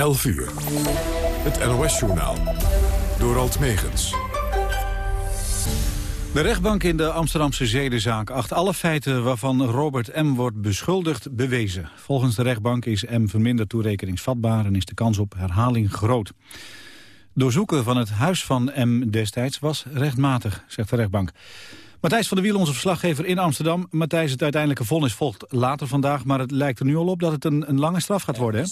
11 uur. Het NOS-journaal. Door Alt Megens. De rechtbank in de Amsterdamse zedenzaak acht alle feiten waarvan Robert M. wordt beschuldigd bewezen. Volgens de rechtbank is M. verminderd toerekeningsvatbaar en is de kans op herhaling groot. Doorzoeken van het huis van M. destijds was rechtmatig, zegt de rechtbank. Matthijs van der Wiel, onze verslaggever in Amsterdam. Matthijs, het uiteindelijke vonnis volgt later vandaag... maar het lijkt er nu al op dat het een, een lange straf gaat worden, hè?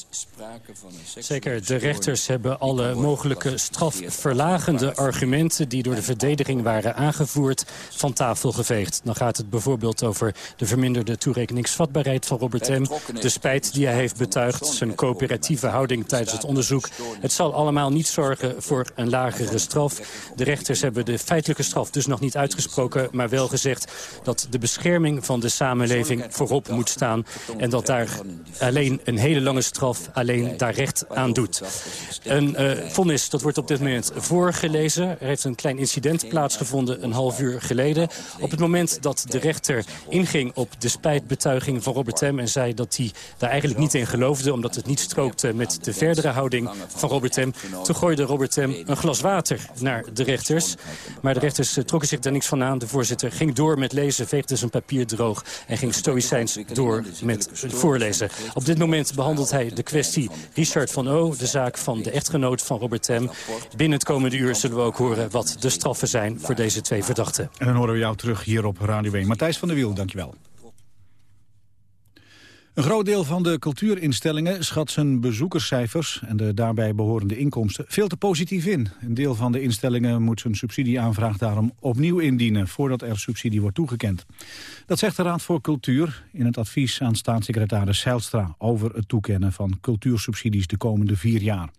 Zeker, de rechters hebben alle mogelijke strafverlagende argumenten... die door de verdediging waren aangevoerd, van tafel geveegd. Dan gaat het bijvoorbeeld over de verminderde toerekeningsvatbaarheid van Robert M. De spijt die hij heeft betuigd, zijn coöperatieve houding tijdens het onderzoek. Het zal allemaal niet zorgen voor een lagere straf. De rechters hebben de feitelijke straf dus nog niet uitgesproken maar wel gezegd dat de bescherming van de samenleving voorop moet staan. En dat daar alleen een hele lange straf alleen daar recht aan doet. Een uh, vonnis, dat wordt op dit moment voorgelezen. Er heeft een klein incident plaatsgevonden een half uur geleden. Op het moment dat de rechter inging op de spijtbetuiging van Robert M. en zei dat hij daar eigenlijk niet in geloofde... omdat het niet strookte met de verdere houding van Robert M. Toen gooide Robert M. een glas water naar de rechters. Maar de rechters eh, trokken zich daar niks van aan. De ging door met lezen, veegde zijn papier droog... en ging stoïcijns door met voorlezen. Op dit moment behandelt hij de kwestie Richard van O... de zaak van de echtgenoot van Robert M. Binnen het komende uur zullen we ook horen wat de straffen zijn... voor deze twee verdachten. En dan horen we jou terug hier op Radio 1. Matthijs van der Wiel, dankjewel. Een groot deel van de cultuurinstellingen schat zijn bezoekerscijfers en de daarbij behorende inkomsten veel te positief in. Een deel van de instellingen moet zijn subsidieaanvraag daarom opnieuw indienen voordat er subsidie wordt toegekend. Dat zegt de Raad voor Cultuur in het advies aan staatssecretaris Zijlstra over het toekennen van cultuursubsidies de komende vier jaar.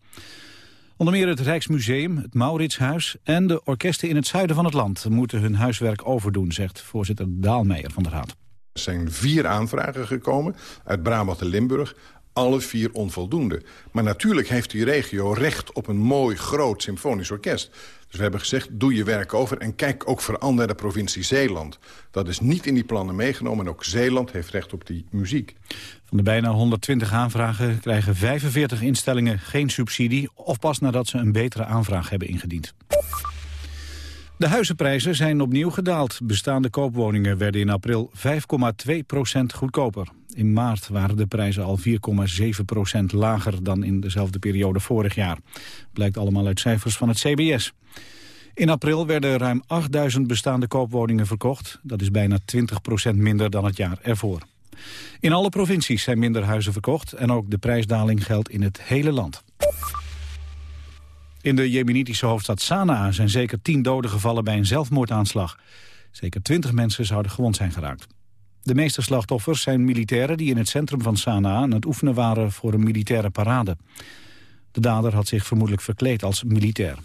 Onder meer het Rijksmuseum, het Mauritshuis en de orkesten in het zuiden van het land moeten hun huiswerk overdoen, zegt voorzitter Daalmeijer van de Raad. Er zijn vier aanvragen gekomen uit Brabant en Limburg. Alle vier onvoldoende. Maar natuurlijk heeft die regio recht op een mooi, groot symfonisch orkest. Dus we hebben gezegd, doe je werk over en kijk ook vooral naar de provincie Zeeland. Dat is niet in die plannen meegenomen en ook Zeeland heeft recht op die muziek. Van de bijna 120 aanvragen krijgen 45 instellingen geen subsidie... of pas nadat ze een betere aanvraag hebben ingediend. De huizenprijzen zijn opnieuw gedaald. Bestaande koopwoningen werden in april 5,2% goedkoper. In maart waren de prijzen al 4,7% lager dan in dezelfde periode vorig jaar. Blijkt allemaal uit cijfers van het CBS. In april werden ruim 8000 bestaande koopwoningen verkocht. Dat is bijna 20% minder dan het jaar ervoor. In alle provincies zijn minder huizen verkocht... en ook de prijsdaling geldt in het hele land. In de jemenitische hoofdstad Sanaa zijn zeker tien doden gevallen bij een zelfmoordaanslag. Zeker twintig mensen zouden gewond zijn geraakt. De meeste slachtoffers zijn militairen die in het centrum van Sanaa aan het oefenen waren voor een militaire parade. De dader had zich vermoedelijk verkleed als militair.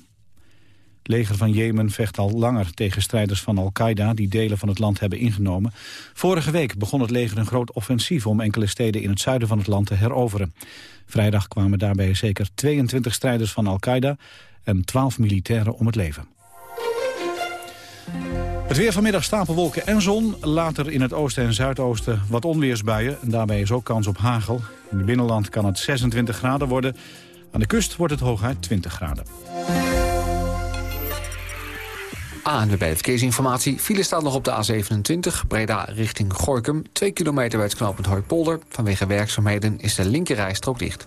Het leger van Jemen vecht al langer tegen strijders van Al-Qaeda... die delen van het land hebben ingenomen. Vorige week begon het leger een groot offensief... om enkele steden in het zuiden van het land te heroveren. Vrijdag kwamen daarbij zeker 22 strijders van Al-Qaeda... en 12 militairen om het leven. Het weer vanmiddag stapelwolken en zon. Later in het oosten en zuidoosten wat onweersbuien. En daarbij is ook kans op hagel. In het binnenland kan het 26 graden worden. Aan de kust wordt het hooguit 20 graden. ANWB Verkeersinformatie. File staat nog op de A27, Breda richting Gorkum. Twee kilometer bij het knooppunt Hooipolder. Vanwege werkzaamheden is de linkerrijstrook dicht.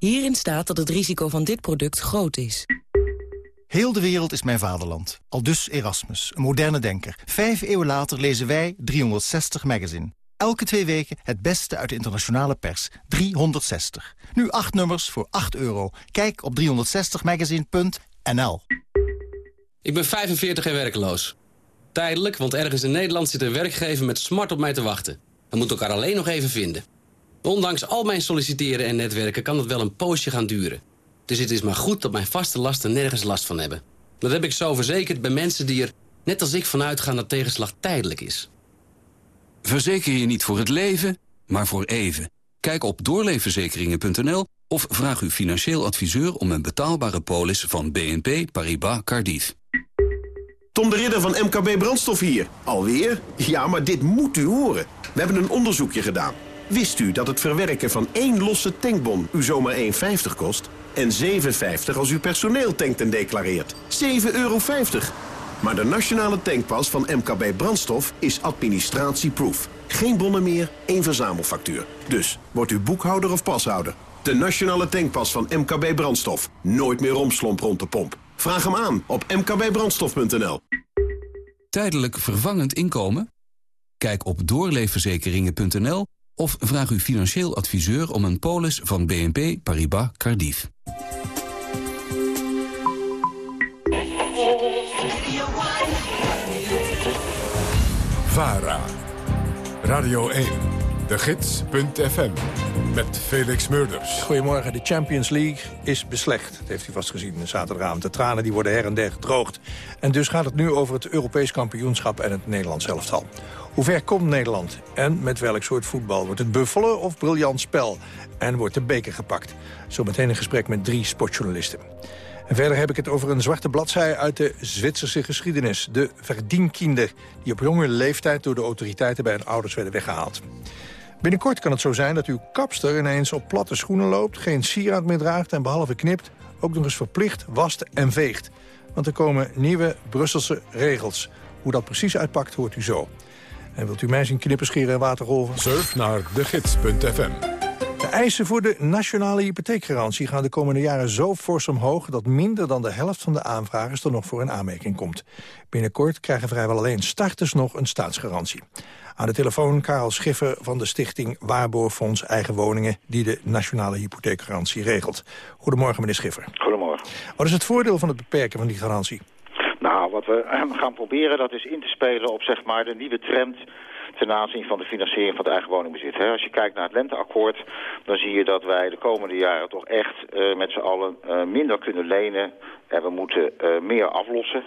Hierin staat dat het risico van dit product groot is. Heel de wereld is mijn vaderland. Aldus Erasmus, een moderne denker. Vijf eeuwen later lezen wij 360 Magazine. Elke twee weken het beste uit de internationale pers. 360. Nu acht nummers voor 8 euro. Kijk op 360magazine.nl Ik ben 45 en werkeloos. Tijdelijk, want ergens in Nederland zit een werkgever met smart op mij te wachten. We moeten elkaar alleen nog even vinden. Ondanks al mijn solliciteren en netwerken kan het wel een poosje gaan duren. Dus het is maar goed dat mijn vaste lasten nergens last van hebben. Dat heb ik zo verzekerd bij mensen die er, net als ik, vanuit gaan dat tegenslag tijdelijk is. Verzeker je niet voor het leven, maar voor even. Kijk op doorleefverzekeringen.nl of vraag uw financieel adviseur om een betaalbare polis van BNP Paribas Cardiff. Tom de Ridder van MKB Brandstof hier. Alweer? Ja, maar dit moet u horen. We hebben een onderzoekje gedaan. Wist u dat het verwerken van één losse tankbon u zomaar 1,50 kost? En 7,50 als u personeel tankt en declareert. 7,50 euro. Maar de nationale tankpas van MKB Brandstof is administratieproof. Geen bonnen meer, één verzamelfactuur. Dus, wordt u boekhouder of pashouder? De nationale tankpas van MKB Brandstof. Nooit meer romslomp rond de pomp. Vraag hem aan op mkbbrandstof.nl. Tijdelijk vervangend inkomen? Kijk op doorleefverzekeringen.nl of vraag uw financieel adviseur om een polis van BNP Paribas Cardiff. VARA. Radio 1. De Gids.fm. Met Felix Murders. Goedemorgen. De Champions League is beslecht. Dat heeft u vast gezien zaterdagavond. De tranen die worden her en der gedroogd. En dus gaat het nu over het Europees kampioenschap en het Nederlands elftal. Hoe ver komt Nederland? En met welk soort voetbal? Wordt het buffelen of briljant spel? En wordt de beker gepakt? Zometeen een gesprek met drie sportjournalisten. En verder heb ik het over een zwarte bladzij uit de Zwitserse geschiedenis. De verdienkinder, die op jonge leeftijd door de autoriteiten bij hun ouders werden weggehaald. Binnenkort kan het zo zijn dat uw kapster ineens op platte schoenen loopt... geen sieraad meer draagt en behalve knipt... ook nog eens verplicht wast en veegt. Want er komen nieuwe Brusselse regels. Hoe dat precies uitpakt, hoort u zo. En wilt u mij zien knippen, scheren en watergolven? Surf naar degids.fm. De eisen voor de nationale hypotheekgarantie gaan de komende jaren zo fors omhoog... dat minder dan de helft van de aanvragers er nog voor een aanmerking komt. Binnenkort krijgen vrijwel alleen starters nog een staatsgarantie. Aan de telefoon Karel Schiffer van de stichting Waarborgfonds Eigen Woningen... die de nationale hypotheekgarantie regelt. Goedemorgen, meneer Schiffer. Goedemorgen. Wat is het voordeel van het beperken van die garantie? Nou, wat we gaan proberen, dat is in te spelen op zeg maar, de nieuwe trend ten aanzien van de financiering van het eigen woningbezit. Als je kijkt naar het lenteakkoord, dan zie je dat wij de komende jaren toch echt uh, met z'n allen uh, minder kunnen lenen. En we moeten uh, meer aflossen.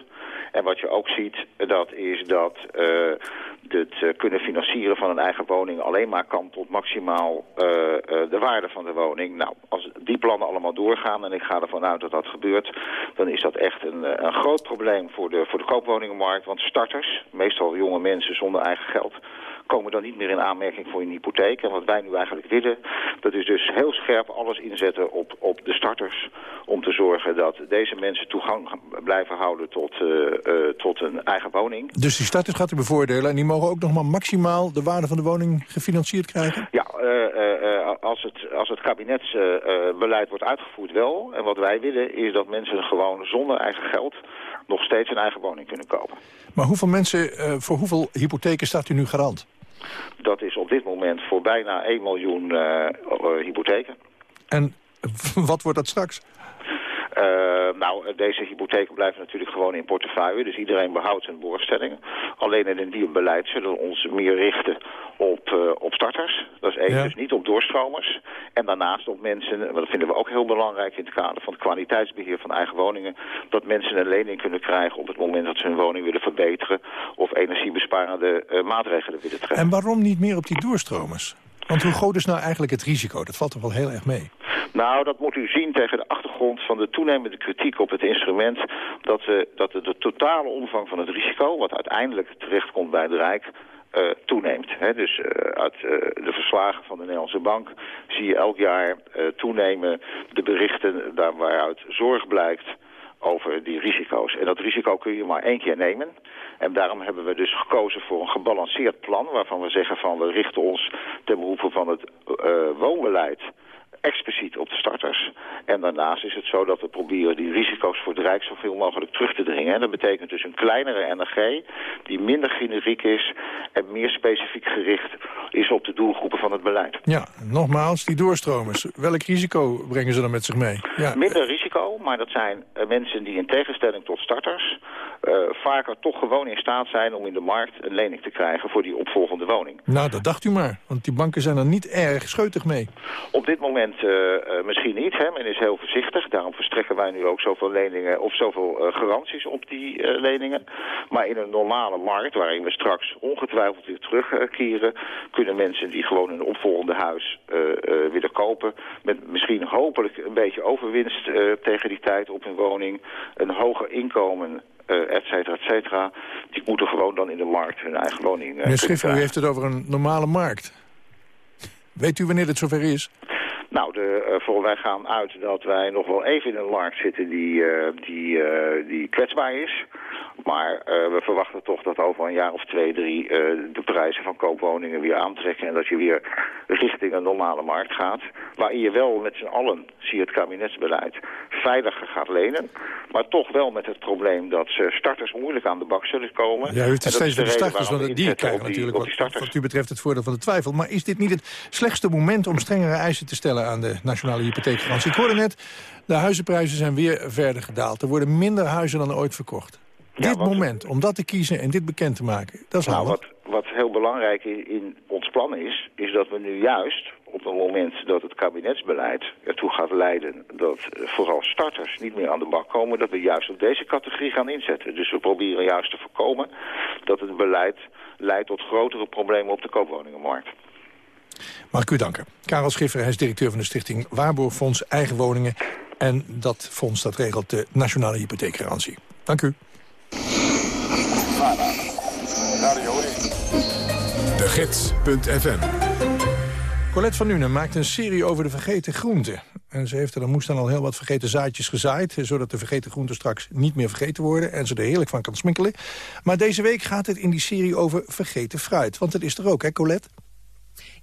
En wat je ook ziet, dat is dat het kunnen financieren van een eigen woning alleen maar kan tot maximaal de waarde van de woning. Nou, als die plannen allemaal doorgaan, en ik ga ervan uit dat dat gebeurt, dan is dat echt een, een groot probleem voor de, voor de koopwoningenmarkt. Want starters, meestal jonge mensen zonder eigen geld, komen dan niet meer in aanmerking voor een hypotheek. En wat wij nu eigenlijk willen, dat is dus heel scherp alles inzetten op, op de starters... om te zorgen dat deze mensen toegang blijven houden tot, uh, uh, tot een eigen woning. Dus die starters gaat u bevoordelen en die mogen ook nog maar maximaal de waarde van de woning gefinancierd krijgen? Ja, uh, als, het, als het kabinetsbeleid wordt uitgevoerd wel. En wat wij willen is dat mensen gewoon zonder eigen geld nog steeds een eigen woning kunnen kopen. Maar hoeveel mensen, voor hoeveel hypotheken staat u nu garant? Dat is op dit moment voor bijna 1 miljoen uh, hypotheken. En wat wordt dat straks? Uh, nou, deze hypotheken blijven natuurlijk gewoon in portefeuille. Dus iedereen behoudt zijn borgstellingen. Alleen in een nieuw beleid zullen we ons meer richten op, uh, op starters. Dat is één, ja. dus niet op doorstromers. En daarnaast op mensen, dat vinden we ook heel belangrijk in het kader van het kwaliteitsbeheer van eigen woningen, dat mensen een lening kunnen krijgen op het moment dat ze hun woning willen verbeteren of energiebesparende uh, maatregelen willen treffen. En waarom niet meer op die doorstromers? Want hoe groot is nou eigenlijk het risico? Dat valt toch wel heel erg mee? Nou, dat moet u zien tegen de achtergrond van de toenemende kritiek op het instrument... dat, we, dat de, totale omvang van het risico, wat uiteindelijk terechtkomt bij het Rijk... Uh, toeneemt. Dus uh, uit de verslagen van de Nederlandse Bank zie je elk jaar toenemen de berichten daar waaruit zorg blijkt over die risico's. En dat risico kun je maar één keer nemen. En daarom hebben we dus gekozen voor een gebalanceerd plan... waarvan we zeggen van we richten ons ten behoeve van het woonbeleid expliciet op de starters. En daarnaast is het zo dat we proberen die risico's voor het Rijk zoveel mogelijk terug te dringen. En dat betekent dus een kleinere NRG die minder generiek is en meer specifiek gericht is op de doelgroepen van het beleid. Ja, nogmaals, die doorstromers. Welk risico brengen ze dan met zich mee? Ja. Minder risico, maar dat zijn uh, mensen die in tegenstelling tot starters... Uh, vaker toch gewoon in staat zijn om in de markt een lening te krijgen voor die opvolgende woning. Nou, dat dacht u maar, want die banken zijn er niet erg scheutig mee. Op dit moment uh, misschien niet, hè. men is heel voorzichtig. Daarom verstrekken wij nu ook zoveel leningen of zoveel garanties op die leningen. Maar in een normale markt, waarin we straks ongetwijfeld weer terugkeren... kunnen mensen die gewoon een opvolgende huis willen kopen... met misschien hopelijk een beetje overwinst tegen die tijd op hun woning... een hoger inkomen uh, et cetera, et cetera. Die moeten gewoon dan in de markt hun eigen woning uh, Meneer Schiffer, u heeft het over een normale markt. Weet u wanneer het zover is? Nou, de, uh, voor, wij gaan uit dat wij nog wel even in een markt zitten die, uh, die, uh, die kwetsbaar is. Maar we verwachten toch dat over een jaar of twee, drie de prijzen van koopwoningen weer aantrekken. En dat je weer richting een normale markt gaat. Waarin je wel met z'n allen, zie je het kabinetsbeleid, veiliger gaat lenen. Maar toch wel met het probleem dat starters moeilijk aan de bak zullen komen. Ja, u heeft het steeds de, de starters, want die krijgen natuurlijk wat, wat u betreft het voordeel van de twijfel. Maar is dit niet het slechtste moment om strengere eisen te stellen aan de nationale hypotheekgarantie. Ik hoorde net, de huizenprijzen zijn weer verder gedaald. Er worden minder huizen dan ooit verkocht. Ja, dit moment, om dat te kiezen en dit bekend te maken, dat is nou, wat, wat heel belangrijk in, in ons plan is, is dat we nu juist op het moment dat het kabinetsbeleid ertoe gaat leiden dat vooral starters niet meer aan de bak komen, dat we juist op deze categorie gaan inzetten. Dus we proberen juist te voorkomen dat het beleid leidt tot grotere problemen op de koopwoningenmarkt. Mag ik u danken. Karel Schiffer, hij is directeur van de stichting Waarborgfonds Eigen Woningen. En dat fonds dat regelt de nationale hypotheekgarantie. Dank u. De Gids.fm Colette van Nuenen maakt een serie over de vergeten groenten. En ze heeft er dan moest dan al heel wat vergeten zaadjes gezaaid... zodat de vergeten groenten straks niet meer vergeten worden... en ze er heerlijk van kan sminkelen. Maar deze week gaat het in die serie over vergeten fruit. Want dat is er ook, hè Colette?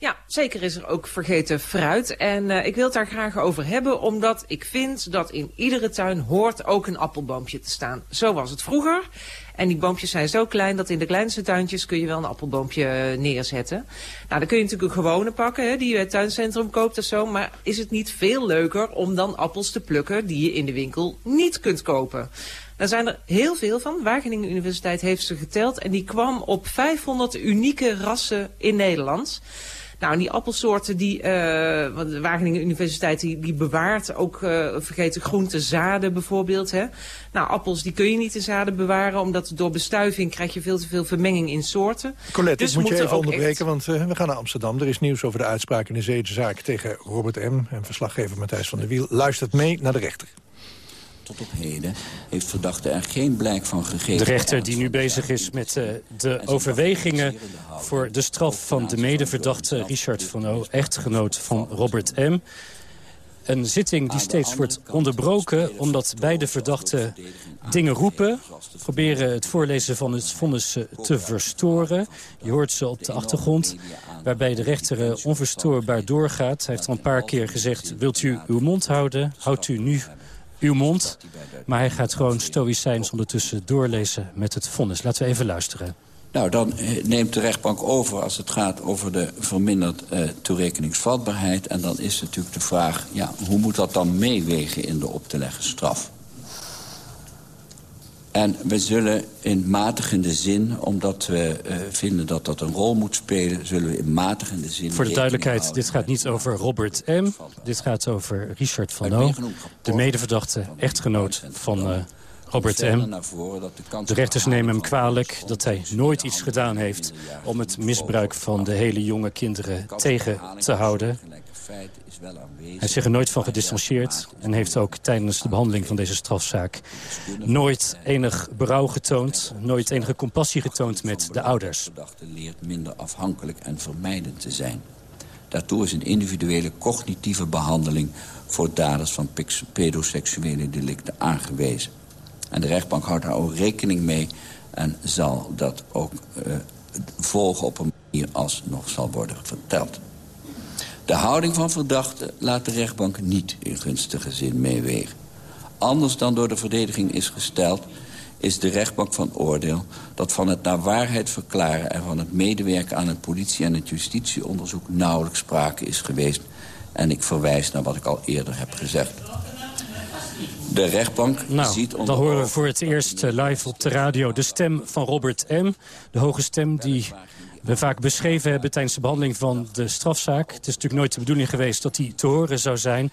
Ja, zeker is er ook vergeten fruit. En uh, ik wil het daar graag over hebben, omdat ik vind dat in iedere tuin hoort ook een appelboompje te staan. Zo was het vroeger. En die boompjes zijn zo klein dat in de kleinste tuintjes kun je wel een appelboompje eh, neerzetten. Nou, dan kun je natuurlijk een gewone pakken, hè, die je bij het tuincentrum koopt of zo. Maar is het niet veel leuker om dan appels te plukken die je in de winkel niet kunt kopen? Daar zijn er heel veel van. Wageningen Universiteit heeft ze geteld. En die kwam op 500 unieke rassen in Nederland. Nou, en die appelsoorten, die, uh, de Wageningen Universiteit die, die bewaart ook uh, vergeten groente, zaden bijvoorbeeld. Hè. Nou, appels die kun je niet in zaden bewaren, omdat door bestuiving krijg je veel te veel vermenging in soorten. Colette, dus moet je even onderbreken, echt... want uh, we gaan naar Amsterdam. Er is nieuws over de uitspraak in de zedenzaak tegen Robert M. En verslaggever Matthijs van der Wiel luistert mee naar de rechter tot op heden heeft verdachte er geen blijk van gegeven. De rechter die nu bezig is met uh, de overwegingen voor de straf van de medeverdachte Richard van O, echtgenoot van Robert M. Een zitting die steeds wordt onderbroken omdat beide verdachten dingen roepen. Proberen het voorlezen van het vonnis eh, te verstoren. Je hoort ze op de achtergrond. Waarbij de rechter eh, onverstoorbaar doorgaat. Hij heeft al een paar keer gezegd, wilt u uw mond houden? Houdt u nu uw mond. Maar hij gaat gewoon stoïcijns ondertussen doorlezen met het vonnis. Laten we even luisteren. Nou, dan eh, neemt de rechtbank over als het gaat over de verminderd uh, toerekeningsvatbaarheid. En dan is natuurlijk de vraag, ja, hoe moet dat dan meewegen in de op te leggen straf? En we zullen in matigende zin, omdat we uh, vinden dat dat een rol moet spelen... zullen we in matigende zin... Voor de duidelijkheid, dit gaat niet over Robert M. Dit gaat over Richard van O. De medeverdachte echtgenoot van uh, Robert M. De rechters nemen hem kwalijk dat hij nooit iets gedaan heeft... om het misbruik van de hele jonge kinderen tegen te houden. Hij is zich er nooit van gedistanceerd en heeft ook tijdens de behandeling van deze strafzaak nooit enig berouw getoond, nooit enige compassie getoond met de ouders. leert minder afhankelijk en vermijdend te zijn. Daartoe is een individuele cognitieve behandeling voor daders van pedoseksuele delicten aangewezen. En de rechtbank houdt daar ook rekening mee en zal dat ook uh, volgen op een manier als nog zal worden verteld. De houding van verdachten laat de rechtbank niet in gunstige zin meewegen. Anders dan door de verdediging is gesteld is de rechtbank van oordeel dat van het naar waarheid verklaren... en van het medewerken aan het politie- en het justitieonderzoek nauwelijks sprake is geweest. En ik verwijs naar wat ik al eerder heb gezegd. De rechtbank nou, ziet... dan horen we voor het eerst eh, live op de radio de stem van Robert M. De hoge stem die we vaak beschreven hebben tijdens de behandeling van de strafzaak. Het is natuurlijk nooit de bedoeling geweest dat hij te horen zou zijn.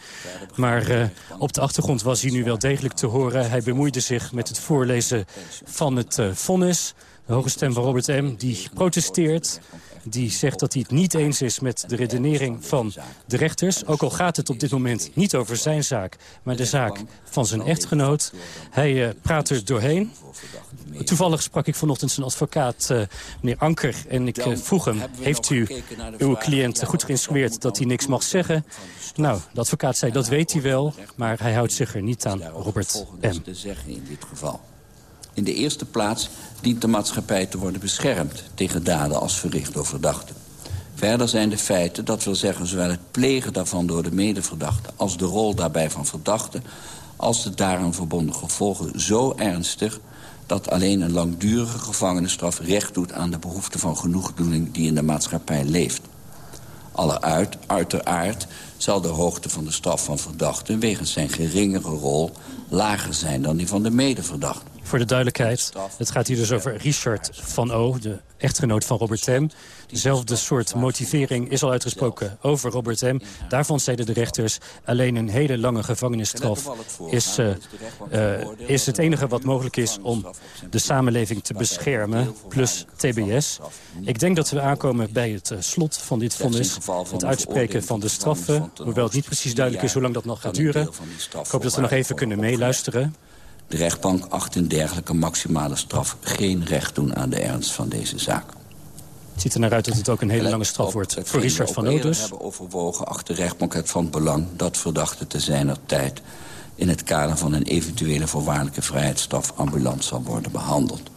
Maar uh, op de achtergrond was hij nu wel degelijk te horen. Hij bemoeide zich met het voorlezen van het uh, vonnis. De hoge stem van Robert M. die protesteert die zegt dat hij het niet eens is met de redenering van de rechters. Ook al gaat het op dit moment niet over zijn zaak, maar de zaak van zijn echtgenoot. Hij uh, praat er doorheen. Toevallig sprak ik vanochtend zijn advocaat, uh, meneer Anker. En ik uh, vroeg hem, heeft u uw cliënt goed geïnstrueerd dat hij niks mag zeggen? Nou, de advocaat zei, dat weet hij wel, maar hij houdt zich er niet aan, Robert M. te zeggen in dit geval. In de eerste plaats dient de maatschappij te worden beschermd... tegen daden als verricht door verdachten. Verder zijn de feiten, dat wil zeggen zowel het plegen daarvan door de medeverdachte... als de rol daarbij van verdachten... als de daaraan verbonden gevolgen zo ernstig... dat alleen een langdurige gevangenisstraf recht doet aan de behoefte van genoegdoening... die in de maatschappij leeft. Alleruit, uiteraard, zal de hoogte van de straf van verdachten... wegens zijn geringere rol lager zijn dan die van de medeverdachte. Voor de duidelijkheid, het gaat hier dus over Richard van O, de echtgenoot van Robert M. Dezelfde soort motivering is al uitgesproken over Robert M. Daarvan zeiden de rechters, alleen een hele lange gevangenisstraf is, uh, uh, is het enige wat mogelijk is om de samenleving te beschermen, plus TBS. Ik denk dat we aankomen bij het uh, slot van dit vonnis, het uitspreken van de straffen, hoewel het niet precies duidelijk is hoe lang dat nog gaat duren. Ik hoop dat we nog even kunnen meeluisteren. De rechtbank acht een dergelijke maximale straf geen recht doen aan de ernst van deze zaak. Het ziet er naar uit dat het ook een hele lange straf wordt voor Richard van Odus. We hebben overwogen achter de rechtbank het van belang dat verdachte te zijner tijd in het kader van een eventuele voorwaardelijke vrijheidsstraf ambulant zal worden behandeld.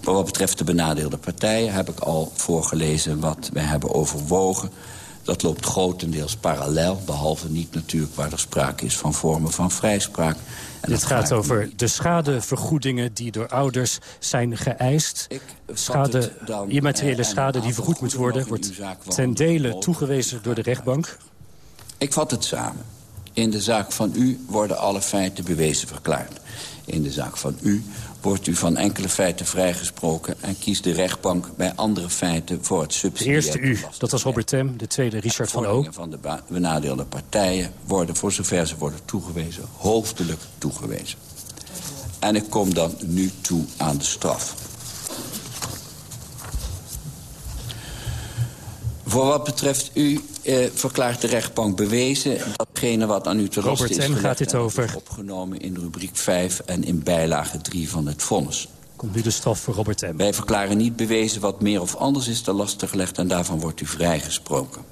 Voor wat betreft de benadeelde partijen heb ik al voorgelezen wat wij hebben overwogen. Dat loopt grotendeels parallel, behalve niet natuurlijk waar er sprake is van vormen van vrijspraak. En Dit gaat over de schadevergoedingen die door ouders zijn geëist. Schade, immateriële schade die vergoed moet worden... wordt ten dele toegewezen door de rechtbank. Ik vat het samen. In de zaak van u worden alle feiten bewezen verklaard. In de zaak van u wordt u van enkele feiten vrijgesproken... en kiest de rechtbank bij andere feiten voor het subsidiaire De eerste u, dat was Robert Tem, de tweede Richard van O. van de benadeelde partijen worden, voor zover ze worden toegewezen... hoofdelijk toegewezen. En ik kom dan nu toe aan de straf. Voor wat betreft u eh, verklaart de rechtbank bewezen... datgene wat aan u te Robert is M. gaat dit over. opgenomen in rubriek 5 en in bijlage 3 van het vonnis. Komt nu de straf voor Robert M. Wij verklaren niet bewezen wat meer of anders is te lastig gelegd... en daarvan wordt u vrijgesproken.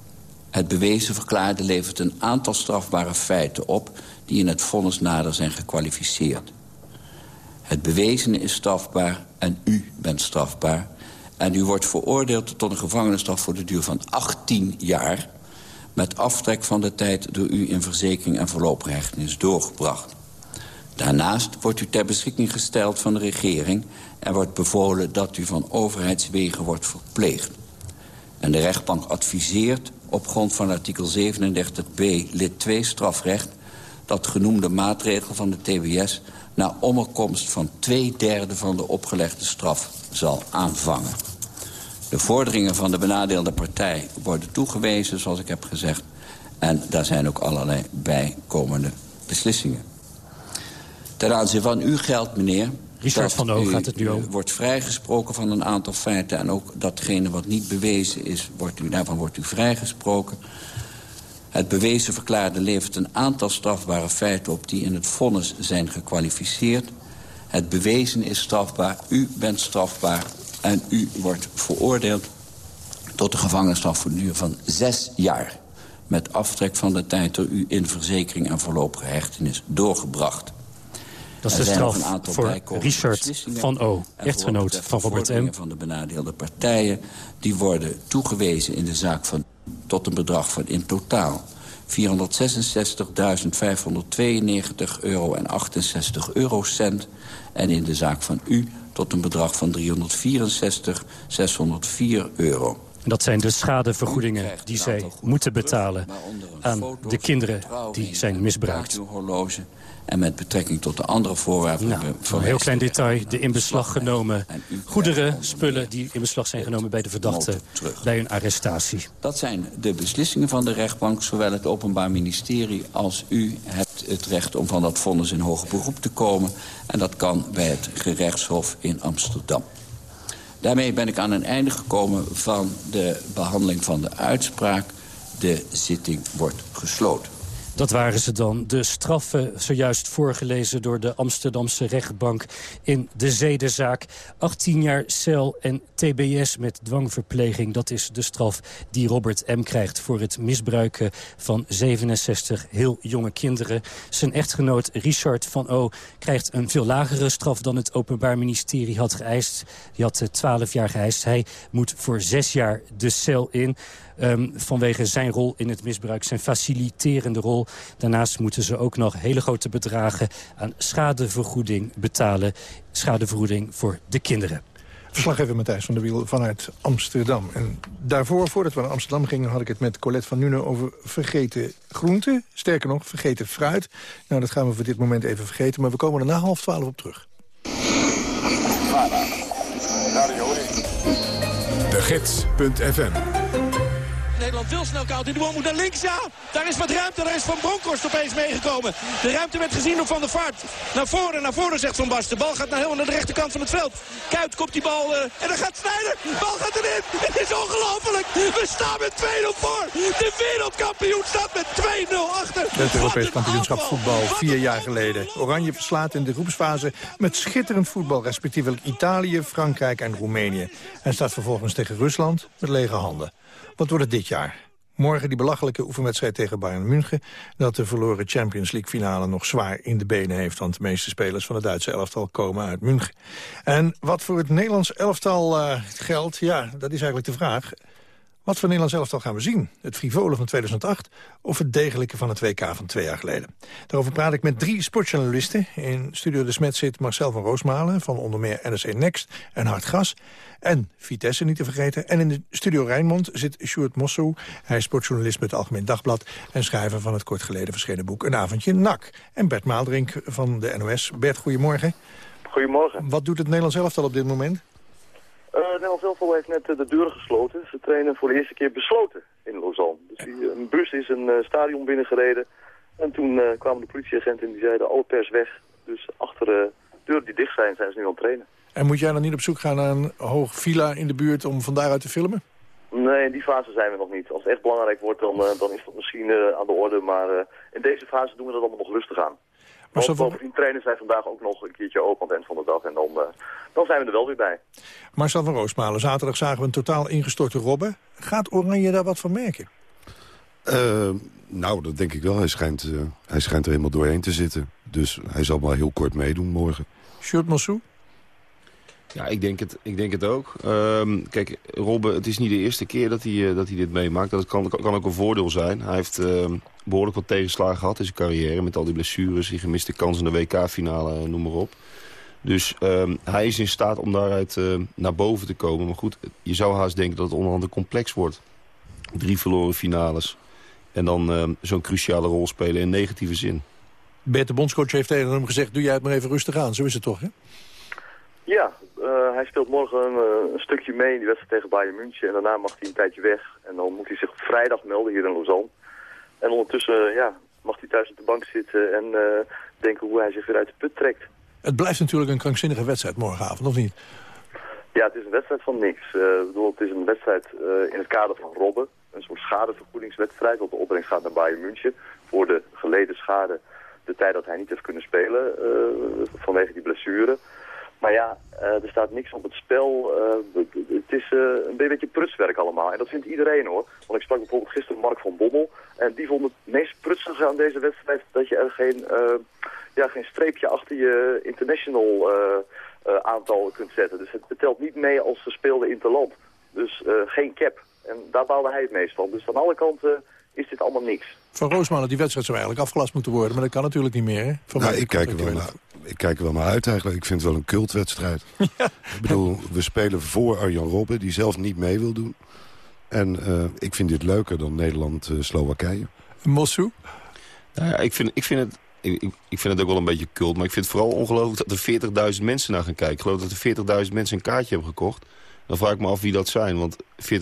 Het bewezen verklaarde levert een aantal strafbare feiten op... die in het vonnis nader zijn gekwalificeerd. Het bewezene is strafbaar en u bent strafbaar... En u wordt veroordeeld tot een gevangenisstraf voor de duur van 18 jaar... met aftrek van de tijd door u in verzekering en voorlopige hechtenis doorgebracht. Daarnaast wordt u ter beschikking gesteld van de regering... en wordt bevolen dat u van overheidswegen wordt verpleegd. En de rechtbank adviseert op grond van artikel 37b lid 2 strafrecht... dat genoemde maatregel van de TBS... na omkomst van twee derde van de opgelegde straf zal aanvangen. De vorderingen van de benadeelde partij worden toegewezen, zoals ik heb gezegd. En daar zijn ook allerlei bijkomende beslissingen. Ten aanzien van u geldt, meneer... Richard van Oog gaat het nu over. wordt vrijgesproken van een aantal feiten... en ook datgene wat niet bewezen is, wordt u, daarvan wordt u vrijgesproken. Het bewezen verklaarde levert een aantal strafbare feiten op... die in het vonnis zijn gekwalificeerd. Het bewezen is strafbaar, u bent strafbaar... En u wordt veroordeeld tot een gevangenisstraf voor duur van zes jaar. Met aftrek van de tijd door u in verzekering en voorlopige hechtenis doorgebracht. Dat is de straf voor Richard van O, echtgenoot van Robert M. van de benadeelde partijen... die worden toegewezen in de zaak van tot een bedrag van in totaal 466.592 euro en 68 eurocent. En in de zaak van u tot een bedrag van 364.604 euro. Dat zijn de schadevergoedingen die zij moeten betalen aan de kinderen die zijn misbruikt. Horloge en met betrekking tot de andere voorwerpen... Nou, een heel klein detail. De in beslag genomen goederen, spullen... die in beslag zijn genomen bij de verdachte bij een arrestatie. Dat zijn de beslissingen van de rechtbank. Zowel het Openbaar Ministerie als u hebt het recht om van dat vonnis in hoger beroep te komen. En dat kan bij het gerechtshof in Amsterdam. Daarmee ben ik aan een einde gekomen van de behandeling van de uitspraak. De zitting wordt gesloten. Dat waren ze dan. De straffen zojuist voorgelezen door de Amsterdamse rechtbank in de zedenzaak. 18 jaar cel en tbs met dwangverpleging. Dat is de straf die Robert M. krijgt voor het misbruiken van 67 heel jonge kinderen. Zijn echtgenoot Richard van O. krijgt een veel lagere straf dan het Openbaar Ministerie had geëist. Die had 12 jaar geëist. Hij moet voor 6 jaar de cel in. Um, vanwege zijn rol in het misbruik, zijn faciliterende rol. Daarnaast moeten ze ook nog hele grote bedragen aan schadevergoeding betalen. Schadevergoeding voor de kinderen. Verslaggever Matthijs van der Wiel vanuit Amsterdam. En daarvoor, voordat we naar Amsterdam gingen... had ik het met Colette van Nuenen over vergeten groenten. Sterker nog, vergeten fruit. Nou, dat gaan we voor dit moment even vergeten. Maar we komen er na half twaalf op terug. De Gids.fm Nederland wil snel koud in de bal. Moet naar links, ja. Daar is wat ruimte. Daar is Van Bronckhorst opeens meegekomen. De ruimte werd gezien door Van der Vaart. Naar voren, naar voren, zegt Van Bas. De bal gaat naar helemaal naar de rechterkant van het veld. Kuit komt die bal uh, en dan gaat Snijder. De bal gaat erin. Het is ongelooflijk. We staan met 2-0 voor. De wereldkampioen staat met 2-0 achter. Het Europees kampioenschap voetbal vier jaar geleden. Oranje verslaat in de groepsfase met schitterend voetbal. Respectievelijk Italië, Frankrijk en Roemenië. En staat vervolgens tegen Rusland met lege handen. Wat wordt het dit jaar? Morgen die belachelijke oefenwedstrijd tegen Bayern München... dat de verloren Champions League finale nog zwaar in de benen heeft... want de meeste spelers van het Duitse elftal komen uit München. En wat voor het Nederlands elftal uh, geldt, ja, dat is eigenlijk de vraag. Wat voor Nederlands elftal gaan we zien? Het frivole van 2008 of het degelijke van het WK van twee jaar geleden? Daarover praat ik met drie sportjournalisten. In Studio De Smet zit Marcel van Roosmalen van onder meer NRC Next en Hartgas. En Vitesse niet te vergeten. En in de Studio Rijnmond zit Sjoerd Mossou. Hij is sportjournalist met het Algemeen Dagblad... en schrijver van het kort geleden verschenen boek Een avondje NAC. En Bert Maaldrink van de NOS. Bert, goedemorgen. Goedemorgen. Wat doet het Nederlands elftal op dit moment? Uh, Nederlands elftal heeft net de deuren gesloten. Ze trainen voor de eerste keer besloten in Lausanne. Dus die, een bus is een uh, stadion binnengereden. En toen kwamen de politieagenten en die zeiden alle pers weg. Dus achter de deuren die dicht zijn, zijn ze nu aan het trainen. En moet jij dan niet op zoek gaan naar een hoog villa in de buurt om van daaruit te filmen? Nee, in die fase zijn we nog niet. Als het echt belangrijk wordt, dan, dan is dat misschien aan de orde. Maar in deze fase doen we dat allemaal nog rustig aan. Maar Want bovendien trainen zij vandaag ook nog een keertje open aan het eind van de dag. En dan, uh, dan zijn we er wel weer bij. Marcel van Roosmalen, zaterdag zagen we een totaal ingestorte Robben. Gaat Oranje daar wat van merken? Uh, nou, dat denk ik wel. Hij schijnt, uh, hij schijnt er helemaal doorheen te zitten. Dus hij zal maar heel kort meedoen morgen. Sjoerd Massou? Ja, ik denk het, ik denk het ook. Uh, kijk, Robben, het is niet de eerste keer dat hij, uh, dat hij dit meemaakt. Dat kan, kan ook een voordeel zijn. Hij heeft uh, behoorlijk wat tegenslagen gehad in zijn carrière... met al die blessures, die gemiste kansen in de WK-finale, noem maar op. Dus uh, hij is in staat om daaruit uh, naar boven te komen. Maar goed, je zou haast denken dat het onderhand complex wordt. Drie verloren finales. En dan zo'n cruciale rol spelen in negatieve zin. Bert de bondscoach heeft tegen hem gezegd... doe jij het maar even rustig aan. Zo is het toch, hè? Ja, uh, hij speelt morgen een, uh, een, stukje mee in die wedstrijd tegen Bayern München. En daarna mag hij een tijdje weg. En dan moet hij zich op vrijdag melden hier in Lausanne. En ondertussen uh, ja, mag hij thuis op de bank zitten en denken hoe hij zich weer uit de put trekt. Het blijft natuurlijk een krankzinnige wedstrijd morgenavond, of niet? Ja, het is een wedstrijd van niks. ik bedoel, het is een wedstrijd in het kader van Robben. Een soort schadevergoedingswedstrijd, want de opbrengst gaat naar Bayern München. Voor de geleden schade, de tijd dat hij niet heeft kunnen spelen vanwege die blessure. Maar ja, uh, er staat niks op het spel. Uh, het is uh, een beetje prutswerk allemaal. En dat vindt iedereen hoor. Want ik sprak bijvoorbeeld gisteren Mark van Bommel. En die vond het meest prutsige aan deze wedstrijd dat je er geen, ja, geen streepje achter je international aantal kunt zetten. Dus het, het, telt niet mee als ze speelden in land. Dus geen cap. En daar bouwde hij het meest van. Dus aan alle kanten is dit allemaal niks. Van Roosmalen, die wedstrijd zou eigenlijk afgelast moeten worden. Maar dat kan natuurlijk niet meer, hè? Van nou, ik, kijk er wel naar, ik kijk er wel naar uit eigenlijk. Ik vind het wel een cultwedstrijd. Ik bedoel, we spelen voor Arjan Robben, die zelf niet mee wil doen. En uh, ik vind dit leuker dan Nederland-Slowakije. Uh, Mossou? Nou ja, ik vind, ik vind het ik, ik, vind het ook wel een beetje cult. Maar ik vind het vooral ongelooflijk dat er 40.000 mensen naar gaan kijken. Ik geloof dat er 40.000 mensen een kaartje hebben gekocht. Dan vraag ik me af wie dat zijn. Want 40.000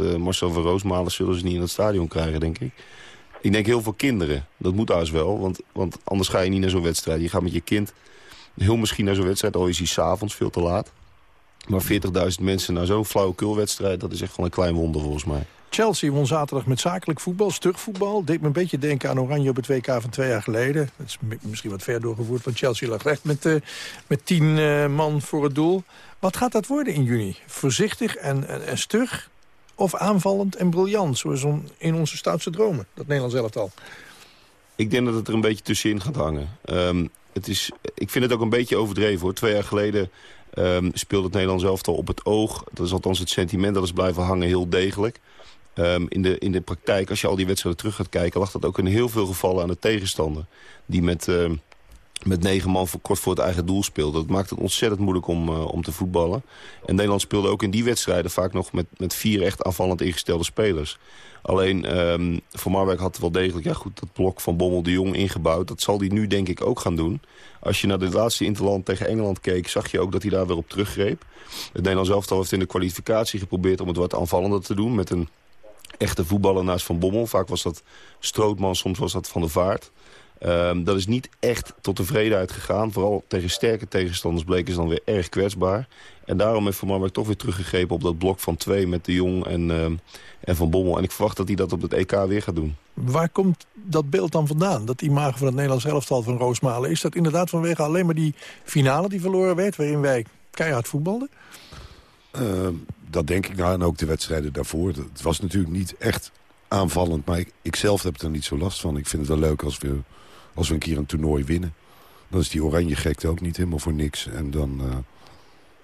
uh, Marcel van Roosmalen zullen ze niet in het stadion krijgen, denk ik. Ik denk heel veel kinderen. Dat moet als wel. Want, want anders ga je niet naar zo'n wedstrijd. Je gaat met je kind heel misschien naar zo'n wedstrijd. Al is hij s'avonds veel te laat. Maar 40.000 mensen naar zo'n flauwekulwedstrijd... dat is echt gewoon een klein wonder volgens mij. Chelsea won zaterdag met zakelijk voetbal, stug voetbal. Deed me een beetje denken aan Oranje op het WK van twee jaar geleden. Dat is misschien wat ver doorgevoerd, want Chelsea lag recht met, uh, met tien uh, man voor het doel. Wat gaat dat worden in juni? Voorzichtig en, en, en stug? Of aanvallend en briljant, zoals in onze stoutste dromen? Dat Nederlands elftal. Ik denk dat het er een beetje tussenin gaat hangen. Um, het is, ik vind het ook een beetje overdreven hoor. Twee jaar geleden um, speelde het Nederlands elftal op het oog. Dat is althans het sentiment dat is blijven hangen heel degelijk. Um, in, de, in de praktijk, als je al die wedstrijden terug gaat kijken... lag dat ook in heel veel gevallen aan de tegenstander. Die met, met negen man voor, kort voor het eigen doel speelde. Dat maakt het ontzettend moeilijk om, uh, om te voetballen. En Nederland speelde ook in die wedstrijden vaak nog met, met vier echt aanvallend ingestelde spelers. Alleen, um, Van Marwijk had wel degelijk ja goed, dat blok van Bommel de Jong ingebouwd. Dat zal hij nu denk ik ook gaan doen. Als je naar de laatste interland tegen Engeland keek... zag je ook dat hij daar weer op teruggreep. Het Nederlands elftal heeft in de kwalificatie geprobeerd... om het wat aanvallender te doen met een echte voetballer naast Van Bommel. Vaak was dat Strootman, soms was dat Van der Vaart. Um, dat is niet echt tot tevredenheid gegaan. Vooral tegen sterke tegenstanders bleken ze dan weer erg kwetsbaar. En daarom heeft Van Marwijk toch weer teruggegrepen op dat blok van twee... met de Jong en, uh, en Van Bommel. En ik verwacht dat hij dat op het EK weer gaat doen. Waar komt dat beeld dan vandaan? Dat imago van het Nederlands elftal van Roosmalen... is dat inderdaad vanwege alleen maar die finale die verloren werd... waarin wij keihard voetbalden? Uh, dat denk ik nou. En ook de wedstrijden daarvoor. Het was natuurlijk niet echt aanvallend. Maar ik, ik zelf heb er niet zo last van. Ik vind het wel leuk als we, als we een keer een toernooi winnen. Dan is die oranje gekte ook niet helemaal voor niks. En dan... Uh,